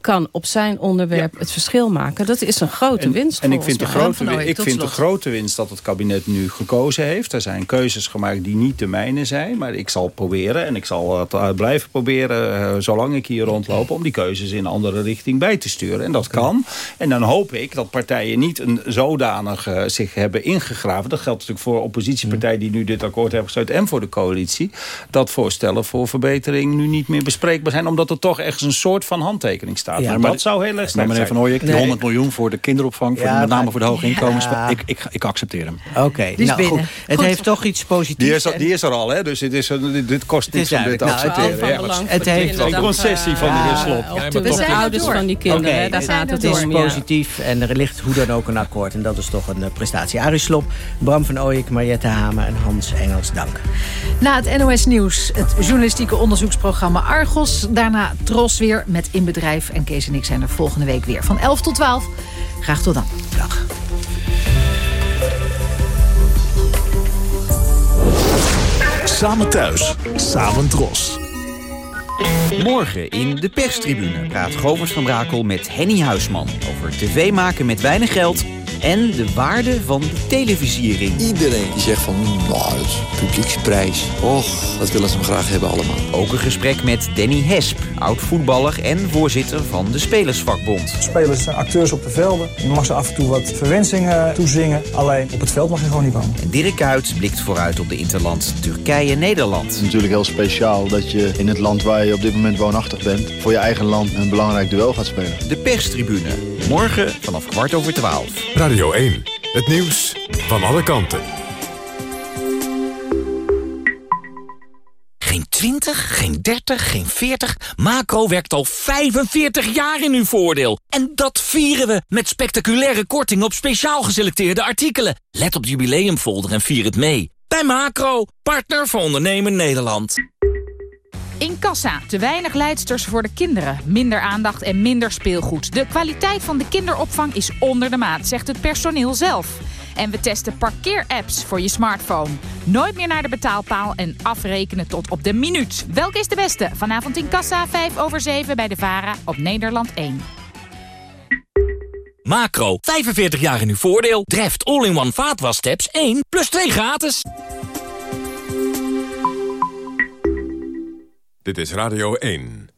kan op zijn onderwerp het verschil maken. Dat is een grote winst En ik volgens vind, de grote, ik vind de grote winst dat het kabinet nu gekozen heeft. Er zijn keuzes gemaakt die niet de mijne zijn. Maar ik zal proberen en ik zal het uh, blijven proberen... Uh, zolang ik hier rondloop om die keuzes in een andere richting bij te sturen. En dat kan. En dan hoop ik dat partijen niet een zodanig uh, zich hebben ingegraven. Dat geldt natuurlijk voor oppositiepartijen die nu dit akkoord hebben gesloten... en voor de coalitie. Dat voorstellen voor verbetering nu niet meer bespreekbaar zijn... omdat er toch echt een soort van handtekening staat. Ja, maar dat zou heel erg Maar sterk meneer zijn. Van Ooyek, die Nee. 100 miljoen voor de kinderopvang... Voor, met name voor de hoge inkomens... Ik, ik, ik accepteer hem. Oké, nou goed. Het Goed. heeft toch iets positiefs. Die is, er, en- die is er al, hè? dus dit, is, een- dit, kost is niks om dit. Nou, het- accepteren. Van het voor heeft- Een concessie van de eh, heer Slop. of Ja, de maar toch- ouders van die kinderen, hè, daar het- gaat het het is om. positief en er ligt hoe dan ook een akkoord. En dat is toch een eh, prestatie. Arie Slop, Bram van Ooyek, Mariette Hamer en Hans Engels, dank. Na het NOS Nieuws, het journalistieke onderzoeksprogramma Argos. Daarna Tros weer met In Bedrijf. En Kees en ik zijn er volgende week weer van 11 tot 12. Graag tot dan. Dag. Samen thuis, samen dros. Morgen in de perstribune praat Govert van Brakel met Henny Huisman... over tv maken met weinig geld en de waarde van de televisiering. Iedereen die zegt van, nou, dat is publieksprijs. Och, dat willen ze hem graag hebben allemaal. Ook een gesprek met Danny Hesp, oud-voetballer en voorzitter van de Spelersvakbond. Spelers zijn acteurs op de velden. Je mag ze af en toe wat verwensingen toezingen. Alleen op het veld mag je gewoon niet komen. En Dirk Kuyt blikt vooruit op de interland Turkije-Nederland. Het is natuurlijk heel speciaal dat je in het land waar je op dit moment woonachtig bent... voor je eigen land een belangrijk duel gaat spelen. De perstribune, morgen vanaf kwart over twaalf. Radio 1, het nieuws van alle kanten. Geen 20, geen 30, geen 40. Macro werkt al 45 jaar in uw voordeel. En dat vieren we met spectaculaire korting op speciaal geselecteerde artikelen. Let op de jubileumfolder en vier het mee. Bij Macro, partner voor ondernemen Nederland. In kassa, te weinig leidsters voor de kinderen. Minder aandacht en minder speelgoed. De kwaliteit van de kinderopvang is onder de maat, zegt het personeel zelf. En we testen parkeerapps voor je smartphone. Nooit meer naar de betaalpaal en afrekenen tot op de minuut. Welke is de beste? Vanavond in kassa, 5 over 7 bij de VARA op Nederland 1. Macro, 45 jaar in uw voordeel. Dreft all-in-one vaatwastabs 1 plus 2 gratis. Dit is Radio 1.